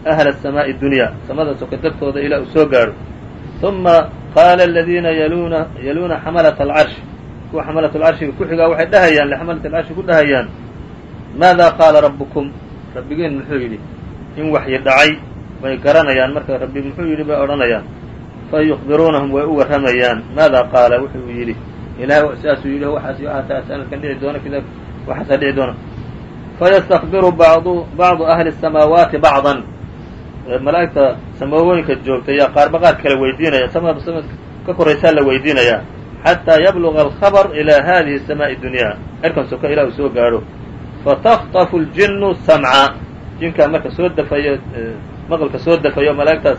ahla asamaa'i اdunya samada sokodagtooda ilaa uu soo gaaro uma qaala aladiina yaluuna yaluuna xamalata alcarshi kuwa xamalat alcarshiga ku xigaa waxay dhahayaan lixamalat alcarshi ku dhahayaan maada qaala rabbukum? Rabbigeen muxuu yidhi in waxyi dhacay. Bay garanayaan marka rabbi muxuu yidhi bay odhanayaan. Fa yukhbiruunahum way u warramayaan. Maada qaala? Wuxuu yidhi ilahay sidaasuu yidhi waxaas waxaasaa sanadkan dhici doona kida waxaasaa dhici doona fayastakbiru badu bacdu ahli الsamaawaati bacdan malaa'igta samawooyinka joogta yaa qaarba qaar kala weydiinaya samada samad ka koraysaa la weydiinayaa xataa yabluga alkhabr ilaa hadihi samaaءi dunyaa cirkan soka ilaa uu soo gaadho fatakطafu اljinu samca jinkaa marka soo dafayo maqalka soo dafayo malaa'igtaas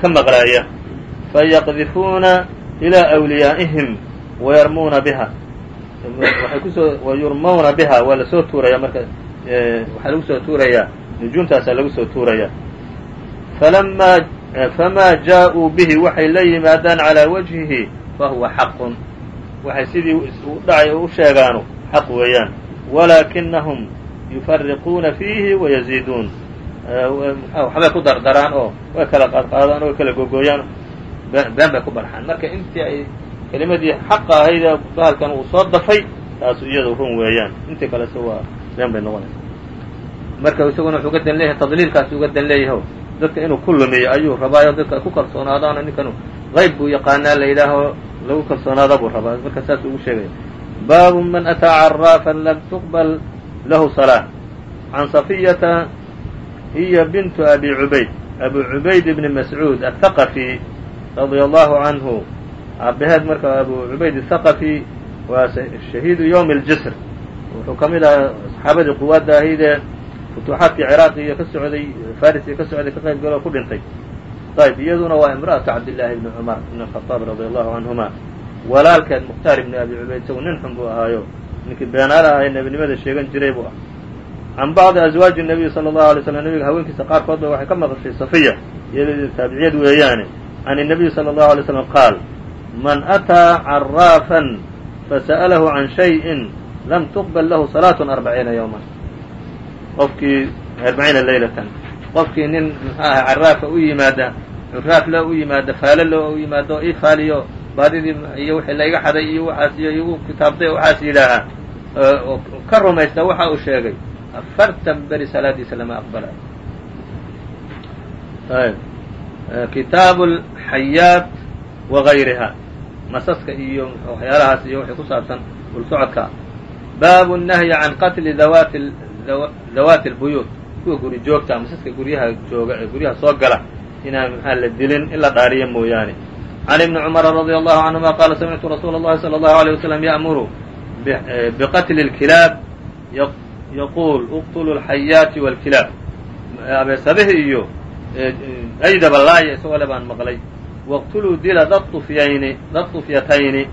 ka maqlaaya fayaqdifuuna ilaa أwliyaa'ihim wayarmuuna biha. Waxay ku soo wayurmawna biha. Waa la soo tuuraya marka waxaa lagu soo tuurayaa nujuumtaasaa lagu soo tuuraya. Falamaa famaa jaaءuu bihi. Waxay la yimaadaan calىa wajhihi fahuwa xaqun. Waxay sidii u dhacay u sheegaanu. Xaq weeyaan. Walaakinahum yufariquuna fiihi wayaziiduun waxbay ku dardaraan oo way kala qaadqaadaan oo way kala googooyaan. Been bay ku barxaan. Marka intii ay kelimadii xaqa ahayd ee bahalkan uu soo dafay taasu iyadu run weeyaan. Intii kalese waa been bay noqonaysa. Marka isaguna wuxuu ga dan leeyahay tadliilkaas uga dan leeyaho dadka inuu ku lumiyo ayuu rabaayo dadka ay ku kalsoonaadaano ninkanu qayb buu yaqaanaa la yidhaaho lagu kalsoonaada buu rabaa. Marka saas ugu sheegaya baabu man ataa caraafan lam tuqbal lahu salaaة can safiyata hiya bintu abi cubayd. Abu cubayd bni mascuud athaqafi radia allahu canhu aabbaheed marka abu cubayd athaqafi waa shahiidu yowmi اljisr wuxuu ka mid ahaa saxaabadii quwaadda ahaydee futuuxaadkii ciraaqi iyo ka socday farisiga ka socday ka qayb galoo ku dhintay. Ayb iyaduna waa imra'atu cabdillaahi bni cumar bn khadaab radi allahu canhuma walaalkeed mukhtaar ibni abi cubayd isagu nin xun buu ahaayo. Ninkii beenaala ahay nebinimada sheegan jiray buu ah can bacdi azwaaji nabiyi sala allahu alay slam nabiga haweenkiisa qaarkood ba waxay ka maqashay safiya iyadeeda taabiciyad weeyaane. Can nabiyi sala allahu alay slam qaal man ataa caraafan fasa'alahu can shayءin lam tuqbal lahu salaaة arbaciina yowma qofkii arbaciina leylatan qofkii nin muxuu ahay caraafa u yimaada curaaf loo u yimaada faalo loo u yimaado ii faaliyo baadidii iyo wixii layga xaday iyo waxaas iyo igu kitaabtay waxaas yidhaahaa ka rumaysta waxa uu sheegay afartan beri salaadiisa lama aqbalayo kitaabu alxayaat wa gayriha masaska iyo waxyaalahaas iyo wixii ku saabsan ulsocodka baabu الnahyi can qatli dawaati dawaati اlbuyuut kuwa guri joogta masaska guryaha jooga ee guryaha soo gala inaan maxaa la dilin in la dhaariyo mooyaane can ibni cumara radi allahu canهuma qaala samictu rasuula اllahi salى اllahu عalيه waslm ya'muru biqatli اlkilaab yaquul uqtulu اlxayaati wاlkilaab abeesadahi iyo aydaba laaya isagoo le baan maqlay waqtuluu dila dadufyayni dadufyatayni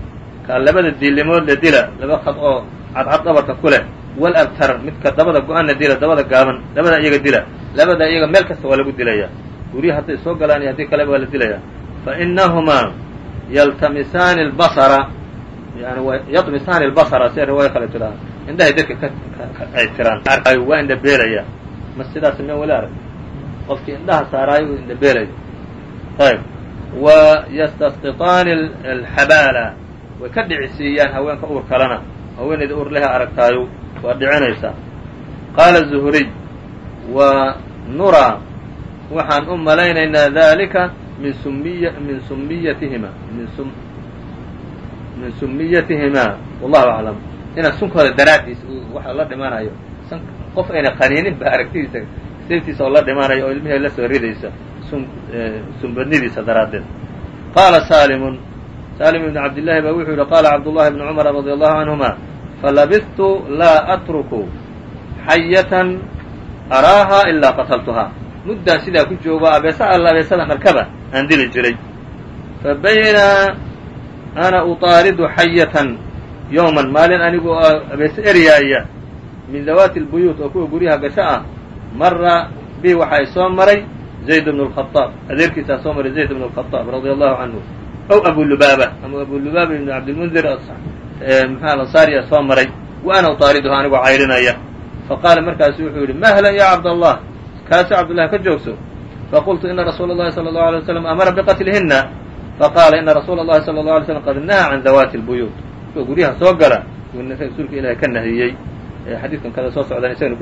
ka labada diilimood la dila laba khad oo cadcad dhabarka ku leh. Wal abtar midka dabada go-anna dila dabada gaaban labada iyaga dila. Labada iyaga meel kasta waa lagu dilaya. Guryaha hadday soo galaan iyo haddii kaleba waa la dilaya. Fa inahumaa yaltamisaani albasara yani yadmisaani albasara siday riwaayo kale tidhaha indhahay dadka ka ay tiraan. Waa indha beelaya. Ma sidaas miyan wali arag qofkii indhaha saaraayo uu indhabeelayo ayb wa yastasqitaani alxabaala way ka dhicisiiyaan haweenka uur kalena. haweenayda uur leha aragtaayo waa dhicinaysaa qaala zuhriy wa nuraa waxaan u malaynaynaa dalika min sumiy min sumiyatihima min sum min sumiyatihimaa wallahu aclam. Inaa sunkooda daraaddiis waxa la dhimanayo. Qof ayna qaniinin ba aragtidiisa seeftiisa oo la dhimanayo oo ilmihii la soo ridaysa sunbadnidiisa daraaddeed. Qaala saalimun saalim ibn cabdillahi baa wuxuu yihi qaala cabdullahi bni cumara radi allahu canhuma falabistu laa atruku xayatan araaha ilaa qataltuhaa. Muddaan sidaa ku joogo abeesa alla abeesada markaba aan dili jiray. Fa bayna ana uطaaridu xayatan yowman maalin anigu abeese eryaaya min dawaati اlbuyuut oo kuwa guryaha gasho ah mara bi waxaa soo maray zayd bn اlkhaaab adeerkiisaa soo maray zayd bn اlkhaaab radia allahu canhu ow abu lubaaba ama abu lubaaba ibn cabdilmundir mxua ansaariya soo maray wa ana uطaariduhu anigoo cayrinaya faqaala markaasu wuxuu yidhi mahlan ya cabdallah kaasi cabdullahi ka joogso faqultu ina rasuula اllahi salى اllahu alay waslam amara biqatlihina faqaala ina rasuula اllahi salى اlه alay slam qad nahaa can dawaati اlbuyuut kuwa guryaha soo gala rasuulka ilahay ka nahiyey xadiidkan kada soo socdan isagana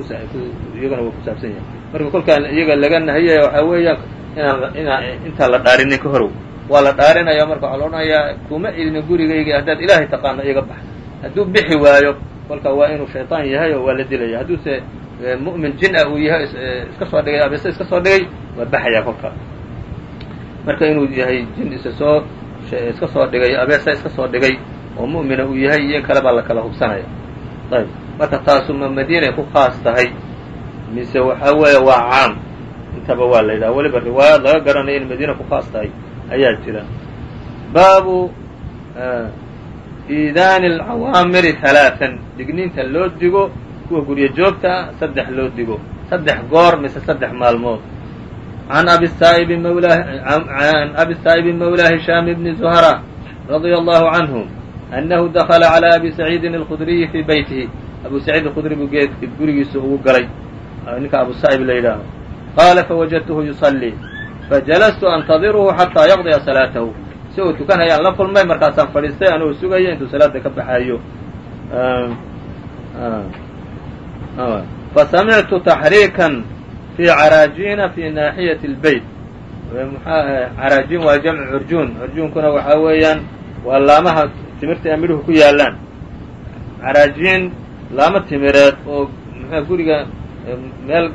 iyagana waa ku saabsan yahay. Marka kolkaan iyaga laga nahiyaya waxaa weeyaan inaan inaa intaan la dhaarinin ka horow. Waa la dhaarinaya marka waxaa la kuma idni gurigayga haddaad ilaahay taqaano iyaga bax. Hadduu bixi waayo kolka waa inuu shayطaan yahay oo waa la dilaya hadduuse mu'min jin ah uu yahay iska soo dhigay abeese iska soo dhigay waa baxayaa kolka. Marka inuu yahay jin isa soo iska soo dhigay abeese iska soo dhigay oo mu'mina uu yahay iyo in kale baa la kala hubsanaya. Ayb marka taasu ma madiinay ku khaas tahay. Mise waxaa weeye waa caam. Intaba waa la yidhaha. Weliba riwaayaad laga garanaya in madiina ku khaas tahay ayaa jira. Baabu iidaani alcawaamiri halaatan digniinta loo digo kuwa guryo joogta ah saddex loo digo. Saddex goor mise saddex maalmood. An abi saa'ibi mawlaan abi saa'ibi mawlaa hishaam bni zuhra radia allahu canhu annahu dakala calى abi saciidin alkhudriyi fii beytihi abu saciid alkhudri buu geedki gurigiisa ugu galay. Ninka abu saa'ib la yidhaaho qaala fawajadtuhu yusallii fajalastu antadiruhu xataa yaqdiya salaatahu. Si uu tukanayaan la kulmay markaasaan fadhiistay anuu sugaya intuu salaada ka baxayo fasamictu taxriikan fii caraajiina fi naaxiyati اlbeyt caraajiin waa jamcu curjuun curjuunkuna waxaa weeyaan waa laamaha timirta ee midhuhu ku yaalaan caraajiin laamo timireed oo mxua guriga meel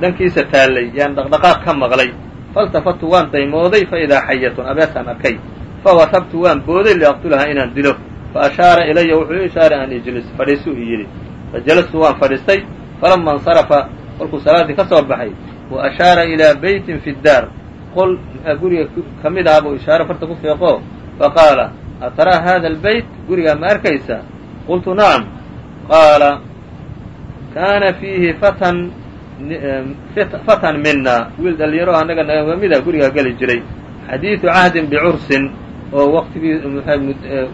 dhankiisa taallay yaan dhaqdhaqaaq ka maqlay. Faltafadtu waan daymooday faidaa xayatun abeesaan arkay. Fawatabtu waan booday liaqtulahaa inaan dilo. Faashaara ilaya wuxuu ishaaray an ijlis. Fadhiisuu i yidhi. Fajalastu waan fadhiistay falama insarafa kolkuu salaaddii ka soo baxay. Wa ashaara ilaa beytin fi daar. Qol guriga ka mid aha buu ishaaro farta ku fiiqo? Faqaala ataraa hada albeyt gurigaa ma arkaysa. Qultu nacam qaala kaana fiihi fatan fatan mina wiil dhallinyaro annaga naga ga mida gurigaa geli jiray xadiidu cahdin bicursin oo waqtigii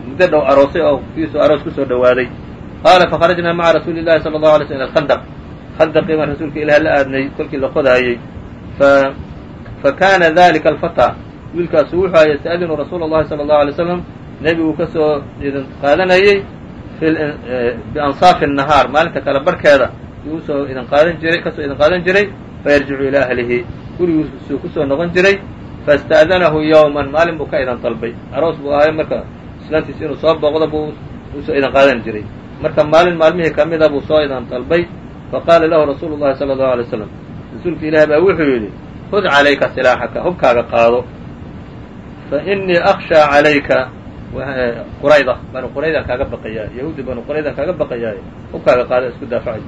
muddo dhow aroosay oo waqtigiisu aroos ku soo dhowaaday qaala fakharajnaa maca rasuuli llahi sala allahu alay sl ila alkhandaq khandaqii baan rasuulka ilaah la aadnay kolkii la qodaayey fa kaana dalika alfataa wiilkaasu wuxuu aha yasta'dinu rasuula allahi sala allahu alay w slam nebigu ka soo idin Eh, eh, biansaafi nahaar maalinta kale barhkeeda yuu u soo idin qaadan jiray ka soo idin qaadan jiray fayarjicu ilaa ahlihi gurigiisuu ku soo noqon jiray faistaadanahu yowman maalin buu ka idan dalbay. Aroos buu ahay marka islaantiis inuu soo booqdo buu u soo idan qaadan jiray. Marka maalin maalmihii ka mida buu soo idan dalbay fa qaala lahu rasuulu llahi sala allahu alay slam rasuulka ilahi baa wuxuu yidhi hud calayka silaaxaka hubkaaga qaado fa inii akhshaa calayka qurayda banu quraydaan kaaga baqayaa yahuudi banu quraydaan kaaga baqayaaye hubkaaga qaado isku daafacayo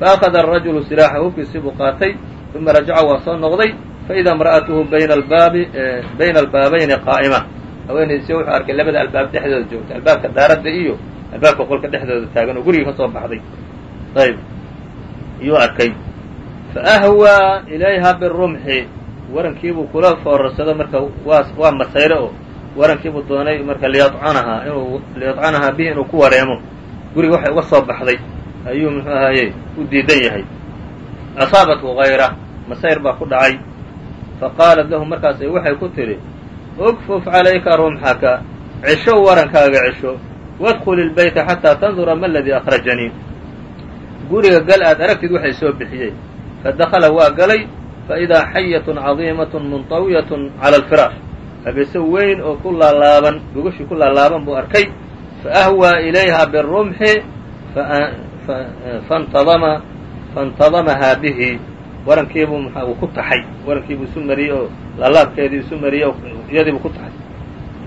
faأkhada arajulu silaaxa hubkiisii buu qaatay uma rajaca waa soo noqday faida imra'atuhu bayna albaabi bayna albaabayni qaa'ima. Haweenaysi wuxuu arkay labada albaab dhexdooda joogta albaabka daaradda iyo albaabka qolka dhexdooda taagan oo gurigii ka soo baxday. Ayb. Iyuu arkay. Faahwaa ilayha birumxi warankiibuu kula foorarsado marka waa waa masayre oo warankiibuu doonay marka liyadcanahaa inuu liyadcanahaa bihi inuu ku wareemo. Guriga waxay uga soo baxday. Ayuu muxuu ahaye u diidan yahay. Asaabathu hayra masayr baa ku dhacay. Faqaalat lahu markaasay waxay ku tidhi ukfuf calayka rumxaka cisho warankaaga cisho wadkul ilbeyta xataa tandura ma aladii akhrajanii guriga gal aad aragtid waxay soo bixiyey. Fadakhala waa galay faidaa xayatun cadiimatun munطawiyatun cala alfiraash habeese weyn oo ku laalaaban gogashii ku laalaaban buu arkay. Faahwaa ilayha birumxi fantadama faاntadamahaa bihi warankiibuu mxa uu ku taxay. Warankiibuu isu mariyey oo laalaabkeedii isu mariyey oo iyadiibuu ku taxay.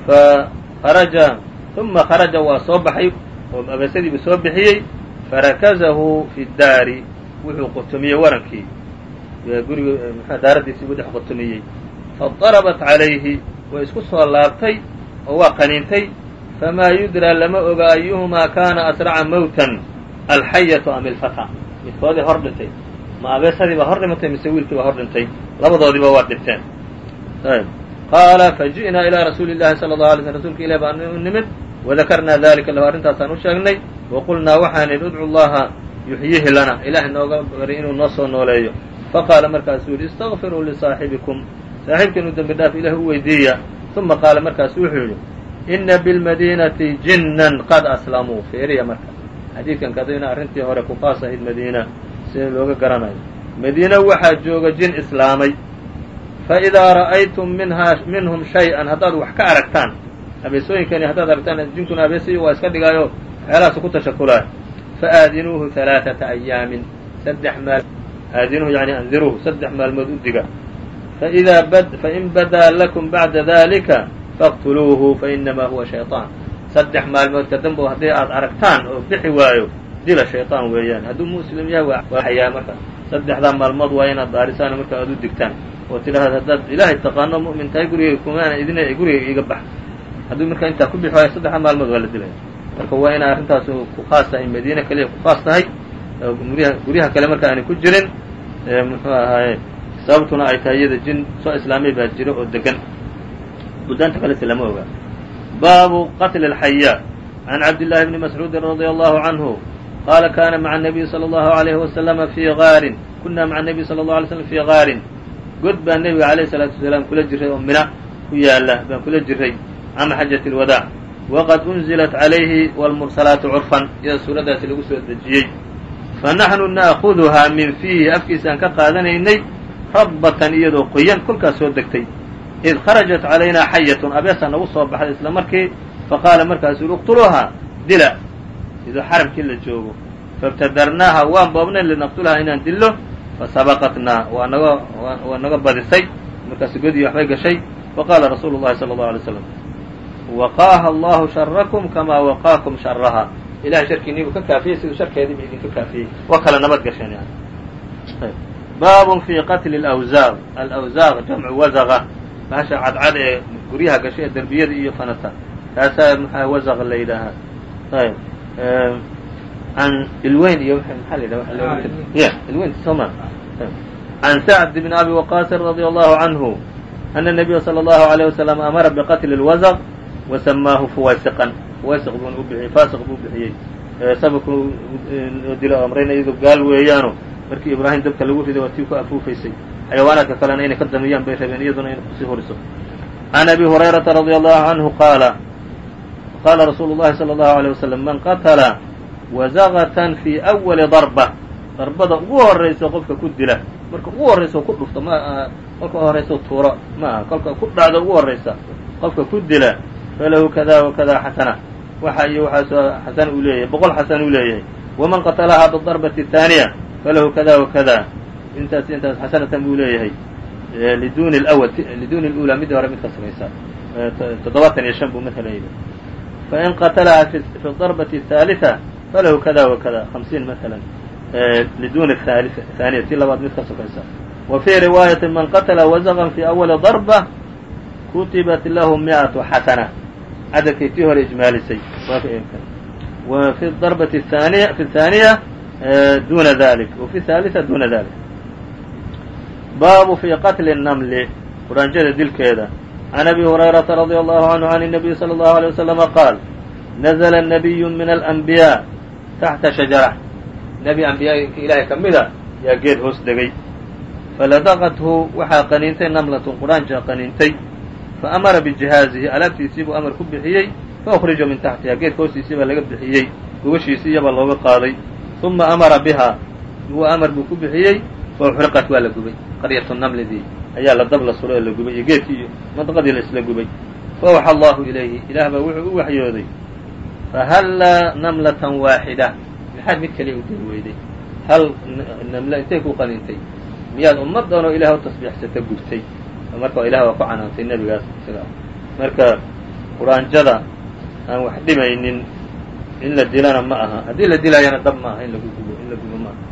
Fakharaja uma kharaja waa soo baxay oo abeesadiibuu soo bixiyey. Farakazahu fi daari wuxuu qotomiyey warankii. Guriga mxua daaraddiisii buu dhex qotomiyey faضarabat calayhi way isku soo laabtay oo waa qaniintay famaa yudraa lama oga ayuhumaa kaana asraca mowtan alxayatu am ilfata midkoodii hor dhintay ma abeesadii baa hor dhimatay mise wiilkii baa hor dhintay labadoodiiba waa dhinteen qaala faji'naa ilaa rasuuli llahi sala allahu alay slm rsulka ilah baan u nimid wadakarnaa dalika lahu arrintaasaan u sheegnay wa qulnaa waxaan idhi udcu llaha yuxyihi lana ilaah nooga bari inuu noo soo nooleeyo. Faqaala markaasuu yidhi istaqfiruu lisaaxibikum saaxiibkiinu dembi dhaaf ilah u weydiiya. Uma qaala markaasu wuxuu yidhi ina bilmadiinati jinnan qad aslamuu feeriya marka. Xadiidkan kadina arrintii hore ku qaas ahayd madiina sida looga garanayo. Madiina waxaa jooga jin islaamay. Faidaa ra'aytum minhaa minhum shay-an haddaad wax ka aragtaan abeesooyinkani haddaad aragtaan jinkuna abeesay waa iska dhigaayo waxyaalahaas ku tashakulaa. Faaadinuuhu halaaثata ayaamin saddex maal aadinuuhu yani andiruuhu saddex maalmood u diga fain badaa lakum bacda dalika faqtuluuhu fainamaa huwa shayطaan saddex maalmood ka dambo haddii aad aragtaan oo bixi waayo dila shayطaan weeyaan hadduu muslim yahay waayaa marka saddexdaa maalmood waa inaad daarisaan marka aad u digtaan oo tidhaahda haddaad ilaahay taqaano mu'min tahay gurigeyga kumaana idina gurigeyga iga bax hadduu marka intaa ku bixi waayo saddexdaa maalmood waa la dilaya marka waa inay arrintaas ku khaas tahay madiina keliya ku khaas tahay guryaha kale marka aanay ku jirin muxuu ahaaye sababtuna ay tahay iyada jin soo islaamay baa jira oo degan. Buldaanta kale islaama oga. Baabu qatl اlxayaa can cabdillaahi bni mascuudin radia allahu canhu qaala kaana maca anabiyi sala allahu alayhi wasalama fii gaarin. Kunaa maca anabiy sala allahu alay slam fii gaarin. God baa nebiga alayhi salaatu wasalaam kula jiray oo mina ku yaalla baan kula jiray cama xajati alwadaac waqad unzilat calayhi waalmursalaatu curfan iyada suuraddaasi lagu soo dejiyey. Fa naxnu na'khuduhaa min fiihi afkiisaan ka qaadanaynay rabbatan iyadoo qoyan kolkaas soo degtay. Id kharajat calaynaa xayatun abeesaa nagu soo baxday isla markii faqaala markaasu yuri uqtuluuhaa dila. Idoo xaramkii la joogo. Faibtadarnaaha waan boobnay linaqtulahaa inaan dillo. Fasabaqatnaa waa naga waa naga badisay. Markaasu godii waxbay gashay. Faqaala rasuulu llahi sala allahu alay slam waqaaha allahu sharakum kamaa waqaakum sharaha ilahay sharkiiniibuu ka kaafiyey siduu sharkeediiba idinka kaafiyey. Waa kala nabad gasheen yani baabun fii qatli alawsaaq alawsaaq jamcu wasaqa bahasha cadcad ee guryaha gashay ee derbiyada iyo fanata taasaa maxaa wasaqa la yidhaahaa ayb an ilweyn iyo maxaa la yidhaha ya ilweyn soma can sacd bn abi waqaasin radi allahu canhu ana الnabiya salى اllahu عalيه wasalam amara biqatli اlwasq wasamaahu fuwaysiqan fuwaysiq buuna u bixiyey faasiq buu bixiyey sababku dilo amrayna iyadoo gaal weeyaano markii ibraahim dabka lagu riday waa tii ku afuufaysay. Xayawaanaadka kalena inay ka damiyaan bay rabeen iyaduna inay ku sii horiso. Can abi hurayrata radi allahu canhu qaala qaala rasuulu llahi sala allahu alيyه wasalam man qatala wazagatan fi awali darba. Darbada ugu horeysa qofka ku dila marka ugu horrayso ku dhufto ma kolka horrayso tuuro maaha kolka ku dhacdo ugu horeysa qofka ku dila falahu kada wakada xasana. Waxa iyo waxaas xasan uu leeyahay boqol xasan uu leeyahay. Waman qatalaha bidarbati thaaniya. falahu kada wa kada intaas intaas xasanatan buu leeyahay liduni اlأwl liduni اlأulى midii hore mid ka samaysa toddobaatan iyo shan buu mala yidhi fain qatalahaa fi darbati الثaaliثة falahu kada wa kada hamsiin mala liduni haaniya tii labaad mid ka sokaysa wa fii riwaayati man qatla wasqan fi awali darba kutibat lahu miatu xasana cadadkay tii hore ijmaalisay wa fi darbati aniya fi الثaaniya duna dalik wa fi الثaaliثa duna dalik baabu fi qatli الnmli quraanjada dilkeeda can abi hurayrata radi allahu canhu can الnabiy salى اllahu عalيه waslama qaal nazla nabiy min alanbiyaa taxta shajara nebi ambiyaainka ilaahay ka mida yaa geed hoos degay faladaqathu waxaa qaniintay namlatun quraanja qaniintay faamara bijihaazihi alaabtiisii buu amar ku bixiyey faukhrija min taxtiha geedka hoostiisii baa laga bixiyey gogashiisii iyabaa looga qaaday uma amara biha amar buu ku bixiyey fauxriqat waa la gubay qaryatu namlidii ayaa la dab la suro ee la gubay iyo geedkii iyo mandaqadii la isla gubay faawxa allahu ilayhi ilaah baa wuxuu u waxyooday fahallaa namlatan waaxida maxaad mid kaliya u diri weyday hal namle intay ku qanintay miyaad ummaddan oo ilaah u tasbiixsata gubtay marka ilah waa ku canaantay nebigaas isaga marka quraanjada aan wax dhimaynin in la dilana ma aha haddii la dilaayana dab ma aha in lagu gubo in la gubo ma aha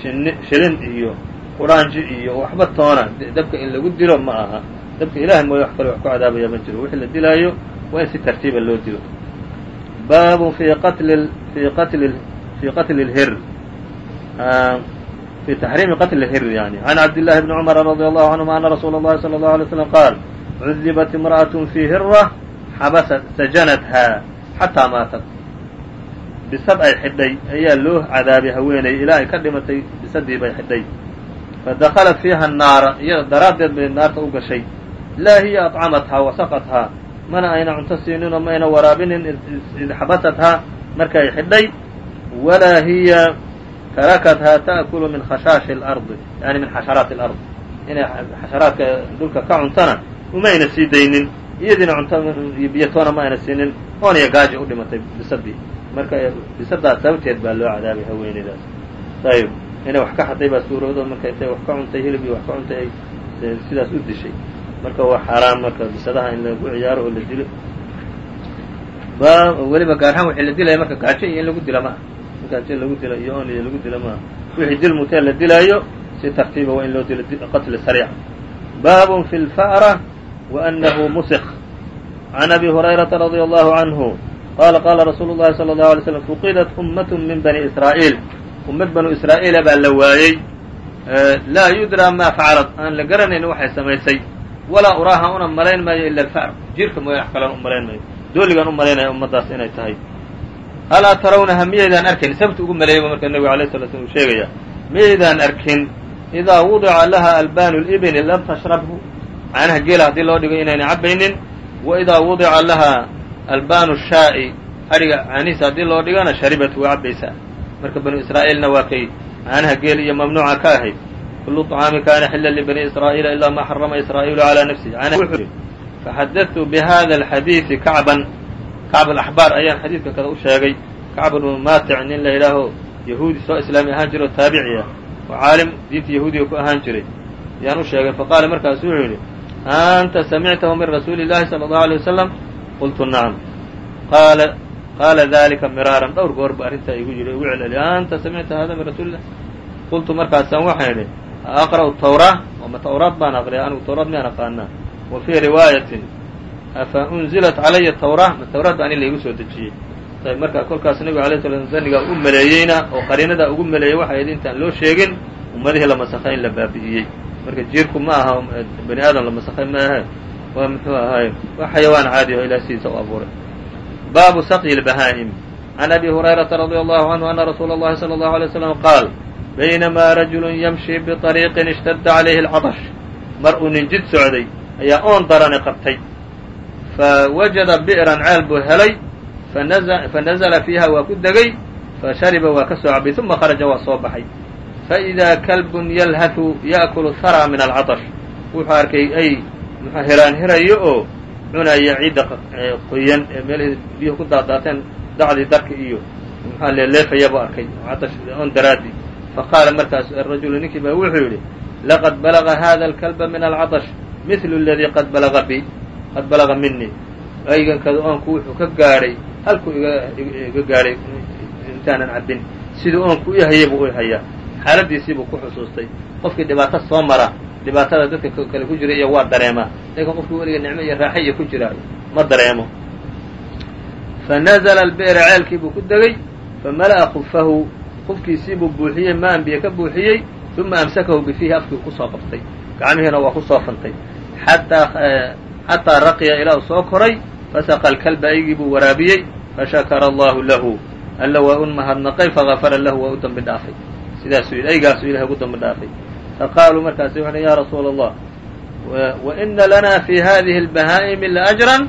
shin shilin iyo quraanji iyo waxba toona dabka in lagu dilo ma aha dabka ilahay mooye wax kale wax ku cadaabaya ma jiro wixii la dilaayo waa in si tartiiba loo dilo baabun fi qatli fi qatli fi qatli اlhir في تحريم qتل الhir يعني عن عبد الله بن عمر رضي الله عنهma أن رsuuل الlhi صلى الله عليه وسلم qاaل عذبت امرأة في hirة xabست سجنتها xatىa maaتت bisad ay xidhay ayaa loo cadaabay haweeney ilaa ay ka dhimatay bisadii bay xidhay. Fa dakhalat fiiha annaara iyada daraaddeed bay naarta u gashay. Laa hiya acamathaa wasaqathaa. Mana ayna cunto siininoo ma ayna waraabinin id xabasathaa markay xidhay. Walaa hiya tarakathaa ta'kulu min khashaashi alardi yani min xasharaati alard. Inay xasharaadka dhulka ka cuntana umayna sii daynin. Iyadiina cunto iyo biyatoona ma ayna siinin. Oona iyo gaaji u dhimatay bisadii marka bisadaas sababteed baa loo cadaabay haweeneydaas. Ayb inay wax ka xaday baa suurowdo marka intay wax ka cuntay hilib iyo wax ka cuntay ay sidaas u dishay. Marka waa xaaraan marka bisadaha in lagu ciyaaro oo la dilo. Weliba gaar ahaan wixii la dilaya marka gaajo iyo in lagu dila ma aha gaajo lagu dila iyo on lagu dila maaha. Wixii dil la dilaayo si tartiiba waa in loo dilo qatli sariic. Baabun fi lfa'ra wa anahu musik can abi hurayrata radia allahu canhu qaala qaala rasuulu llahi sala allahu alay slam fuqidat ummatun min bani israa'iil ummad banu israa'iila baa la waayey laa yudraa maa facalat aan la garanaynin waxay samaysay walaa uraaha una malayn maayo ila alfa'r jirka mooya wax kalan u malayn maayo dooligaan u ummaddaas inay tahay alaa tarawnaha miyaydaan arkin sababta ugu maleeyaba marka nebigu alay sala slam uu sheegaya miyaydaan arkin idaa wudica laha albaanu libni lam tashrabhu caanaha geela haddii loo dhigo inayna cabaynin wa wudica laha albanu shaa'i adhiga caanihiisa haddii loo dhigana sharibat waa cabaysaa marka banu israa'iilna waa kay caanaha geel iyo mamnuuca ka ahayd. Kullu طacaami kaana xilla libani israa'iila ilaa maa xarama israa'iilu calaa nafsihi. Faxadadtu bihada alxadiidi kacban. Kacb alaxbaar ayaan xadiidka kada u sheegay. Kacb bnu maatic nin la yidhaaho yahuudi soo islaami ahaan jiro taabici ah. Oo caalim diinta yahuudiga ku ahaan jiray. Ayaan u sheegay faqaala markaasu wuxuu yidhi anta samictahu min rasuuli llahi sala allahu alay wasalam qultu nacam qaala qaala dalika miraaran dhowr goor ba arrintaa igu yidhi igu celceliy anta samicta hada min rasuuli lah qultu markaasaan waxaan idhi aqra'u tawraa oma tawraad baan aqriya anigu tawraad miyaan aqaanaa wa fii riwaayatin afa unzilat calaya tawraa ma tawraad baa ani laygu soo dejiyey ayb marka kolkaas nebigu alay sla danigaa u maleeyeyna oo qariinadaa ugu maleeyey waxay ahayd intaan loo sheegin ummadihii la masakhay la baabi'iyey marka jiirku ma aha bani aadam la masakhay ma ahe waa muxuu ahaay waa xayawaan caadi oo ilaah sidiisa u abuuray baabu saqyi lbahaa'im can abi hurayrata radi allahu canhu ana rasuula اllahi salى اllahu alay slam qaal baynamaa rajulu yamshi biطariiqin ishtadda calayhi اlcadash mar uu nin jid socday ayaa oon darani qabtay fawajada bi'ran ceel buu helay fanazla fiiha waa ku degay fashariba waa ka soo cabay uma kharaja waa soo baxay faidaa kalbun yalhathu ya'kulu hara min alcadash wuxuu arkay ay muxuu hiraan hirayo oo cunaya ciidda qoyan ee meelahii biyuhu ku daadaateen dacdii darka iyo muxua leeleefaya buu arkay cadash on daraadi. Faqaala markaas arajulu ninkii baa wuxuu yidhi laqad balaga hada alkalba min alcadash mithlu aladii qad balaga bi qad balaga minii aygankada oonku wuxuu ka gaadhay halkuu iga gaadhay intaanan cabbin. Siduu oonku i hayay buu u hayaa. Xaaladiisii buu ku xusuustay. Qofkii dhibaato soo mara dhibaatada dadka kale ku jira iyo waa dareemaa laakiin qofkii weliga nicmo iyo raaxa iyo ku jiraayo ma dareemo. Fanazla albi'ra ceelkii buu ku degey famala'a kufahu qufkiisiibuu buuxiyey maan biyo ka buuxiyey uma amsakahu bifiihi afkii ku soo qabtay gacmihiina waa ku soo fantay. Xataa raqiya ilaa uu soo koray fasaqa alkalba aygii buu waraabiyey fashakara allahu lahu alla waa u mahadnaqay fagafara lahu waa u dambi dhaafay. Sidaasuu aygaasuu ilahay ugu dambi dhaafay faqaaluu markaasi wuxu ya rasuula allah wa ina lana fi hadihi اlbahaa'imi laajran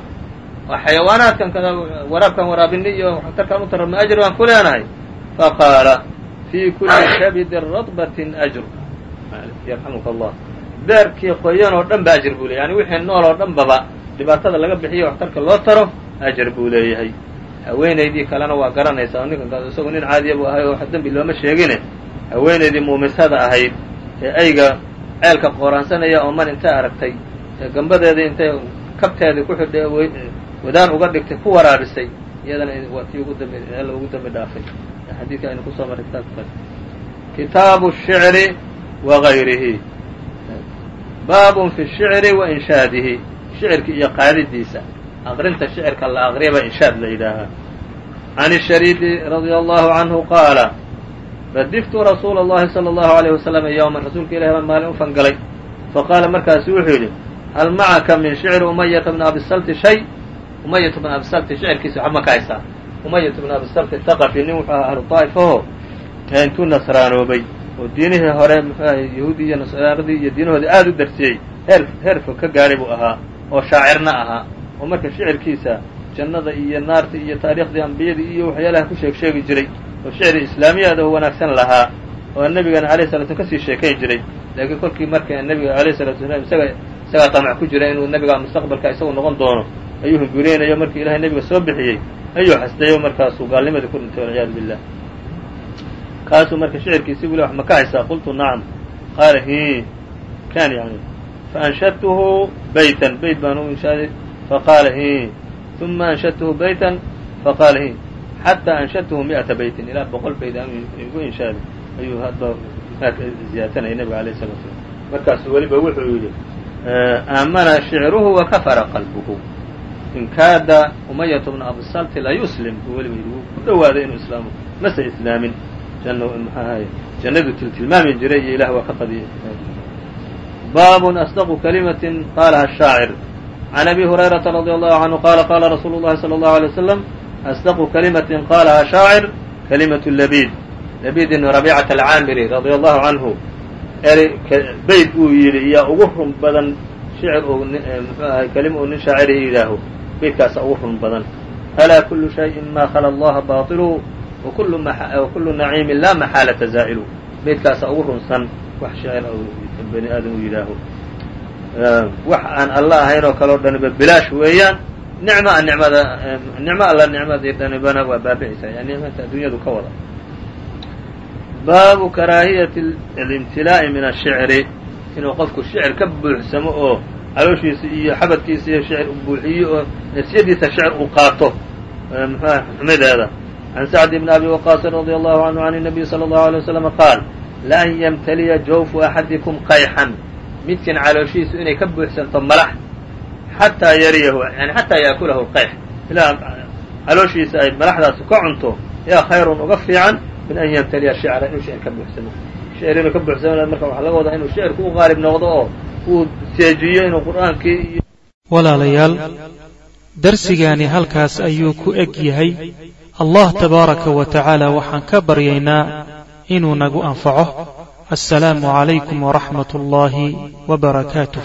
waa xayawaanaadkan kada waraabkaan waraabini iyo waxtarkaan u tarabna ajr baan ku leenahay faqaala fii kuli kabidin radbatin ajr yarxamuka allah beerkii qoyan oo dhan ba ajr buu leyahy yani wixii nool oo dhan baba dhibaatada laga bixiyo waxtarka loo taro ajar buu leeyahay haweenaydii kalena waa garanaysaa oo ninkan isagu nin caadiya buu ahay oo wax dembi looma sheegine haweenaydii muumisada ahayd ee ayga ceelka qooraansanaya oo mar intay aragtay ee gambadeedii intay kabteedii ku xidhay wadaan uga dhigtay ku waraabisay iyadana waa tii alla ugu dambi dhaafay. Xadiidka aynu ku soo marray kitaabkaas kitaabu الshicri wa gayrihi. Baabun fi shicri wa inshaadihi. Shicirki iyo qaadidiisa. Aqrinta shicirka la aqriya baa inshaad la yidhaahaa. Can shariidi radia allahu canhu qaala radiftu rasuula اllahi salى اllahu عalيyه waslama yowman rasuulka ilahi baan maalin u fangalay faqaala markaasu wuxuu yidhi hal macaka min shicri umayata bni abisalti shay umayata bn abisalti shicirkiisa waxba ma ka haysaa umayata bn abisalti thaqafi nin wuxuu ahaa ahlu daa'ifahoo intuu nasraanoobay oo diinihii hore muxuu ahay yahuudi iyo nasraaradii iyo diinahoodii aada u darsiyey heer heer fog ka gaadhay buu ahaa oo shaacirna ahaa oo marka shicirkiisa jannada iyo naarta iyo taariikhdii ambiyadii iyo waxyaalaha ku sheeg sheegi jiray oo shicri islaamiyaada oo wanaagsan lahaa oo nebigana alayh salatu slam ka sii sheekayn jiray. Laakiin kolkii marka nebiga alayh salatu wasalaam isaga isagaa tamac ku jira inuu nebiga mustaqbalka isagu noqon doono. Ayuu hungureynayo markii ilahay nebiga soo bixiyey ayuu xasdayo markaasuu gaalnimadii ku dhintay walciyaadu billah. Kaasuu marka shicirkiisii wili wax ma haysaa? Qultu nacam qaala hi kan yani faanshadtuhu baytan bayt baan u inshaaday faqaala hi uma anshadtuhu baytan faqaala hi xataa anshadtuhu mi'ata baytin ilaa boqol bayt aan igu inshaaday ayuu hadba ziyaatanaya nebiga alayh salatu slam markaasuu weliba wuxuu yidhi aamana shicruhu wa kafara qalbuhu in kaada umayatu bna abisalti la yuslim buu weliba yidhi wuu ku dhowaaday inuu islaamo mase islaamin maxaahay jannadu tiltilmaami jiray iyo ilah waa ka qadiyay baabun asdaqu kalimatin qaalaha shaacir can abi hurayrata radi allahu canhu qaala qaala rasuulu llahi salى allahu alay wasalam asdaqu kalimatin qaalaha shaacir kalimatu labid labid ibn rabiicata alcaamiri radia allahu canhu eri bayd uu yidhi yaa ugu run badan shicir uu muxuu ahay kelima uu nin shaacirihi yidhaaho baydkaasa ugu run badan. alaa kulu shayin ma khala allaha baطilu wakulu naciimin laa maxaalata zaa'ilu baydkaasa ugu runsan wax shicir bani aadam uu yidhaaho wax aan alla ahayn oo kale o dhaniba bilaash weeyaan nicma a nimada nicmo alla nicmadii dhanibana waa baabi'aysaa yani nicmata adduunyadu ka wada baabu karaahiyati alimtilaa'i min ashicri inuu qofku shicir ka buuxsamo oo calooshiisa iyo xabadkiisa iyo shicir u buuxiyo oo nasiyadiisa shicir uu qaato muxuah xumideeda can sacd bn abi waqaasin radi allahu canhu can الnabiy salى اllahu alيه waslama qaal laan yamtaliya jawfu axadikum qayxan midkiin calooshihiisu inay ka buuxsanto malax xataa yariyahu yani xataa yaakulahu lqayx ilaa calooshiisa ay malaxdaasu ka cunto yaa khayrun uga fiican min an yamtaliya shicra inuu shicir ka buuxsamo shicir inuu ka buuxsamo marka waxaa laga wadaa inuu shicirku u qaalib noqdo oo uu seejiyo inuu qur'aankii iyo walaalayaal darsigaani halkaas ayuu ku eg yahay allah tabaaraka wa tacaala waxaan ka baryaynaa inuu nagu anfaco assalaamu calaykum waraxmat ullaahi wa barakaatuh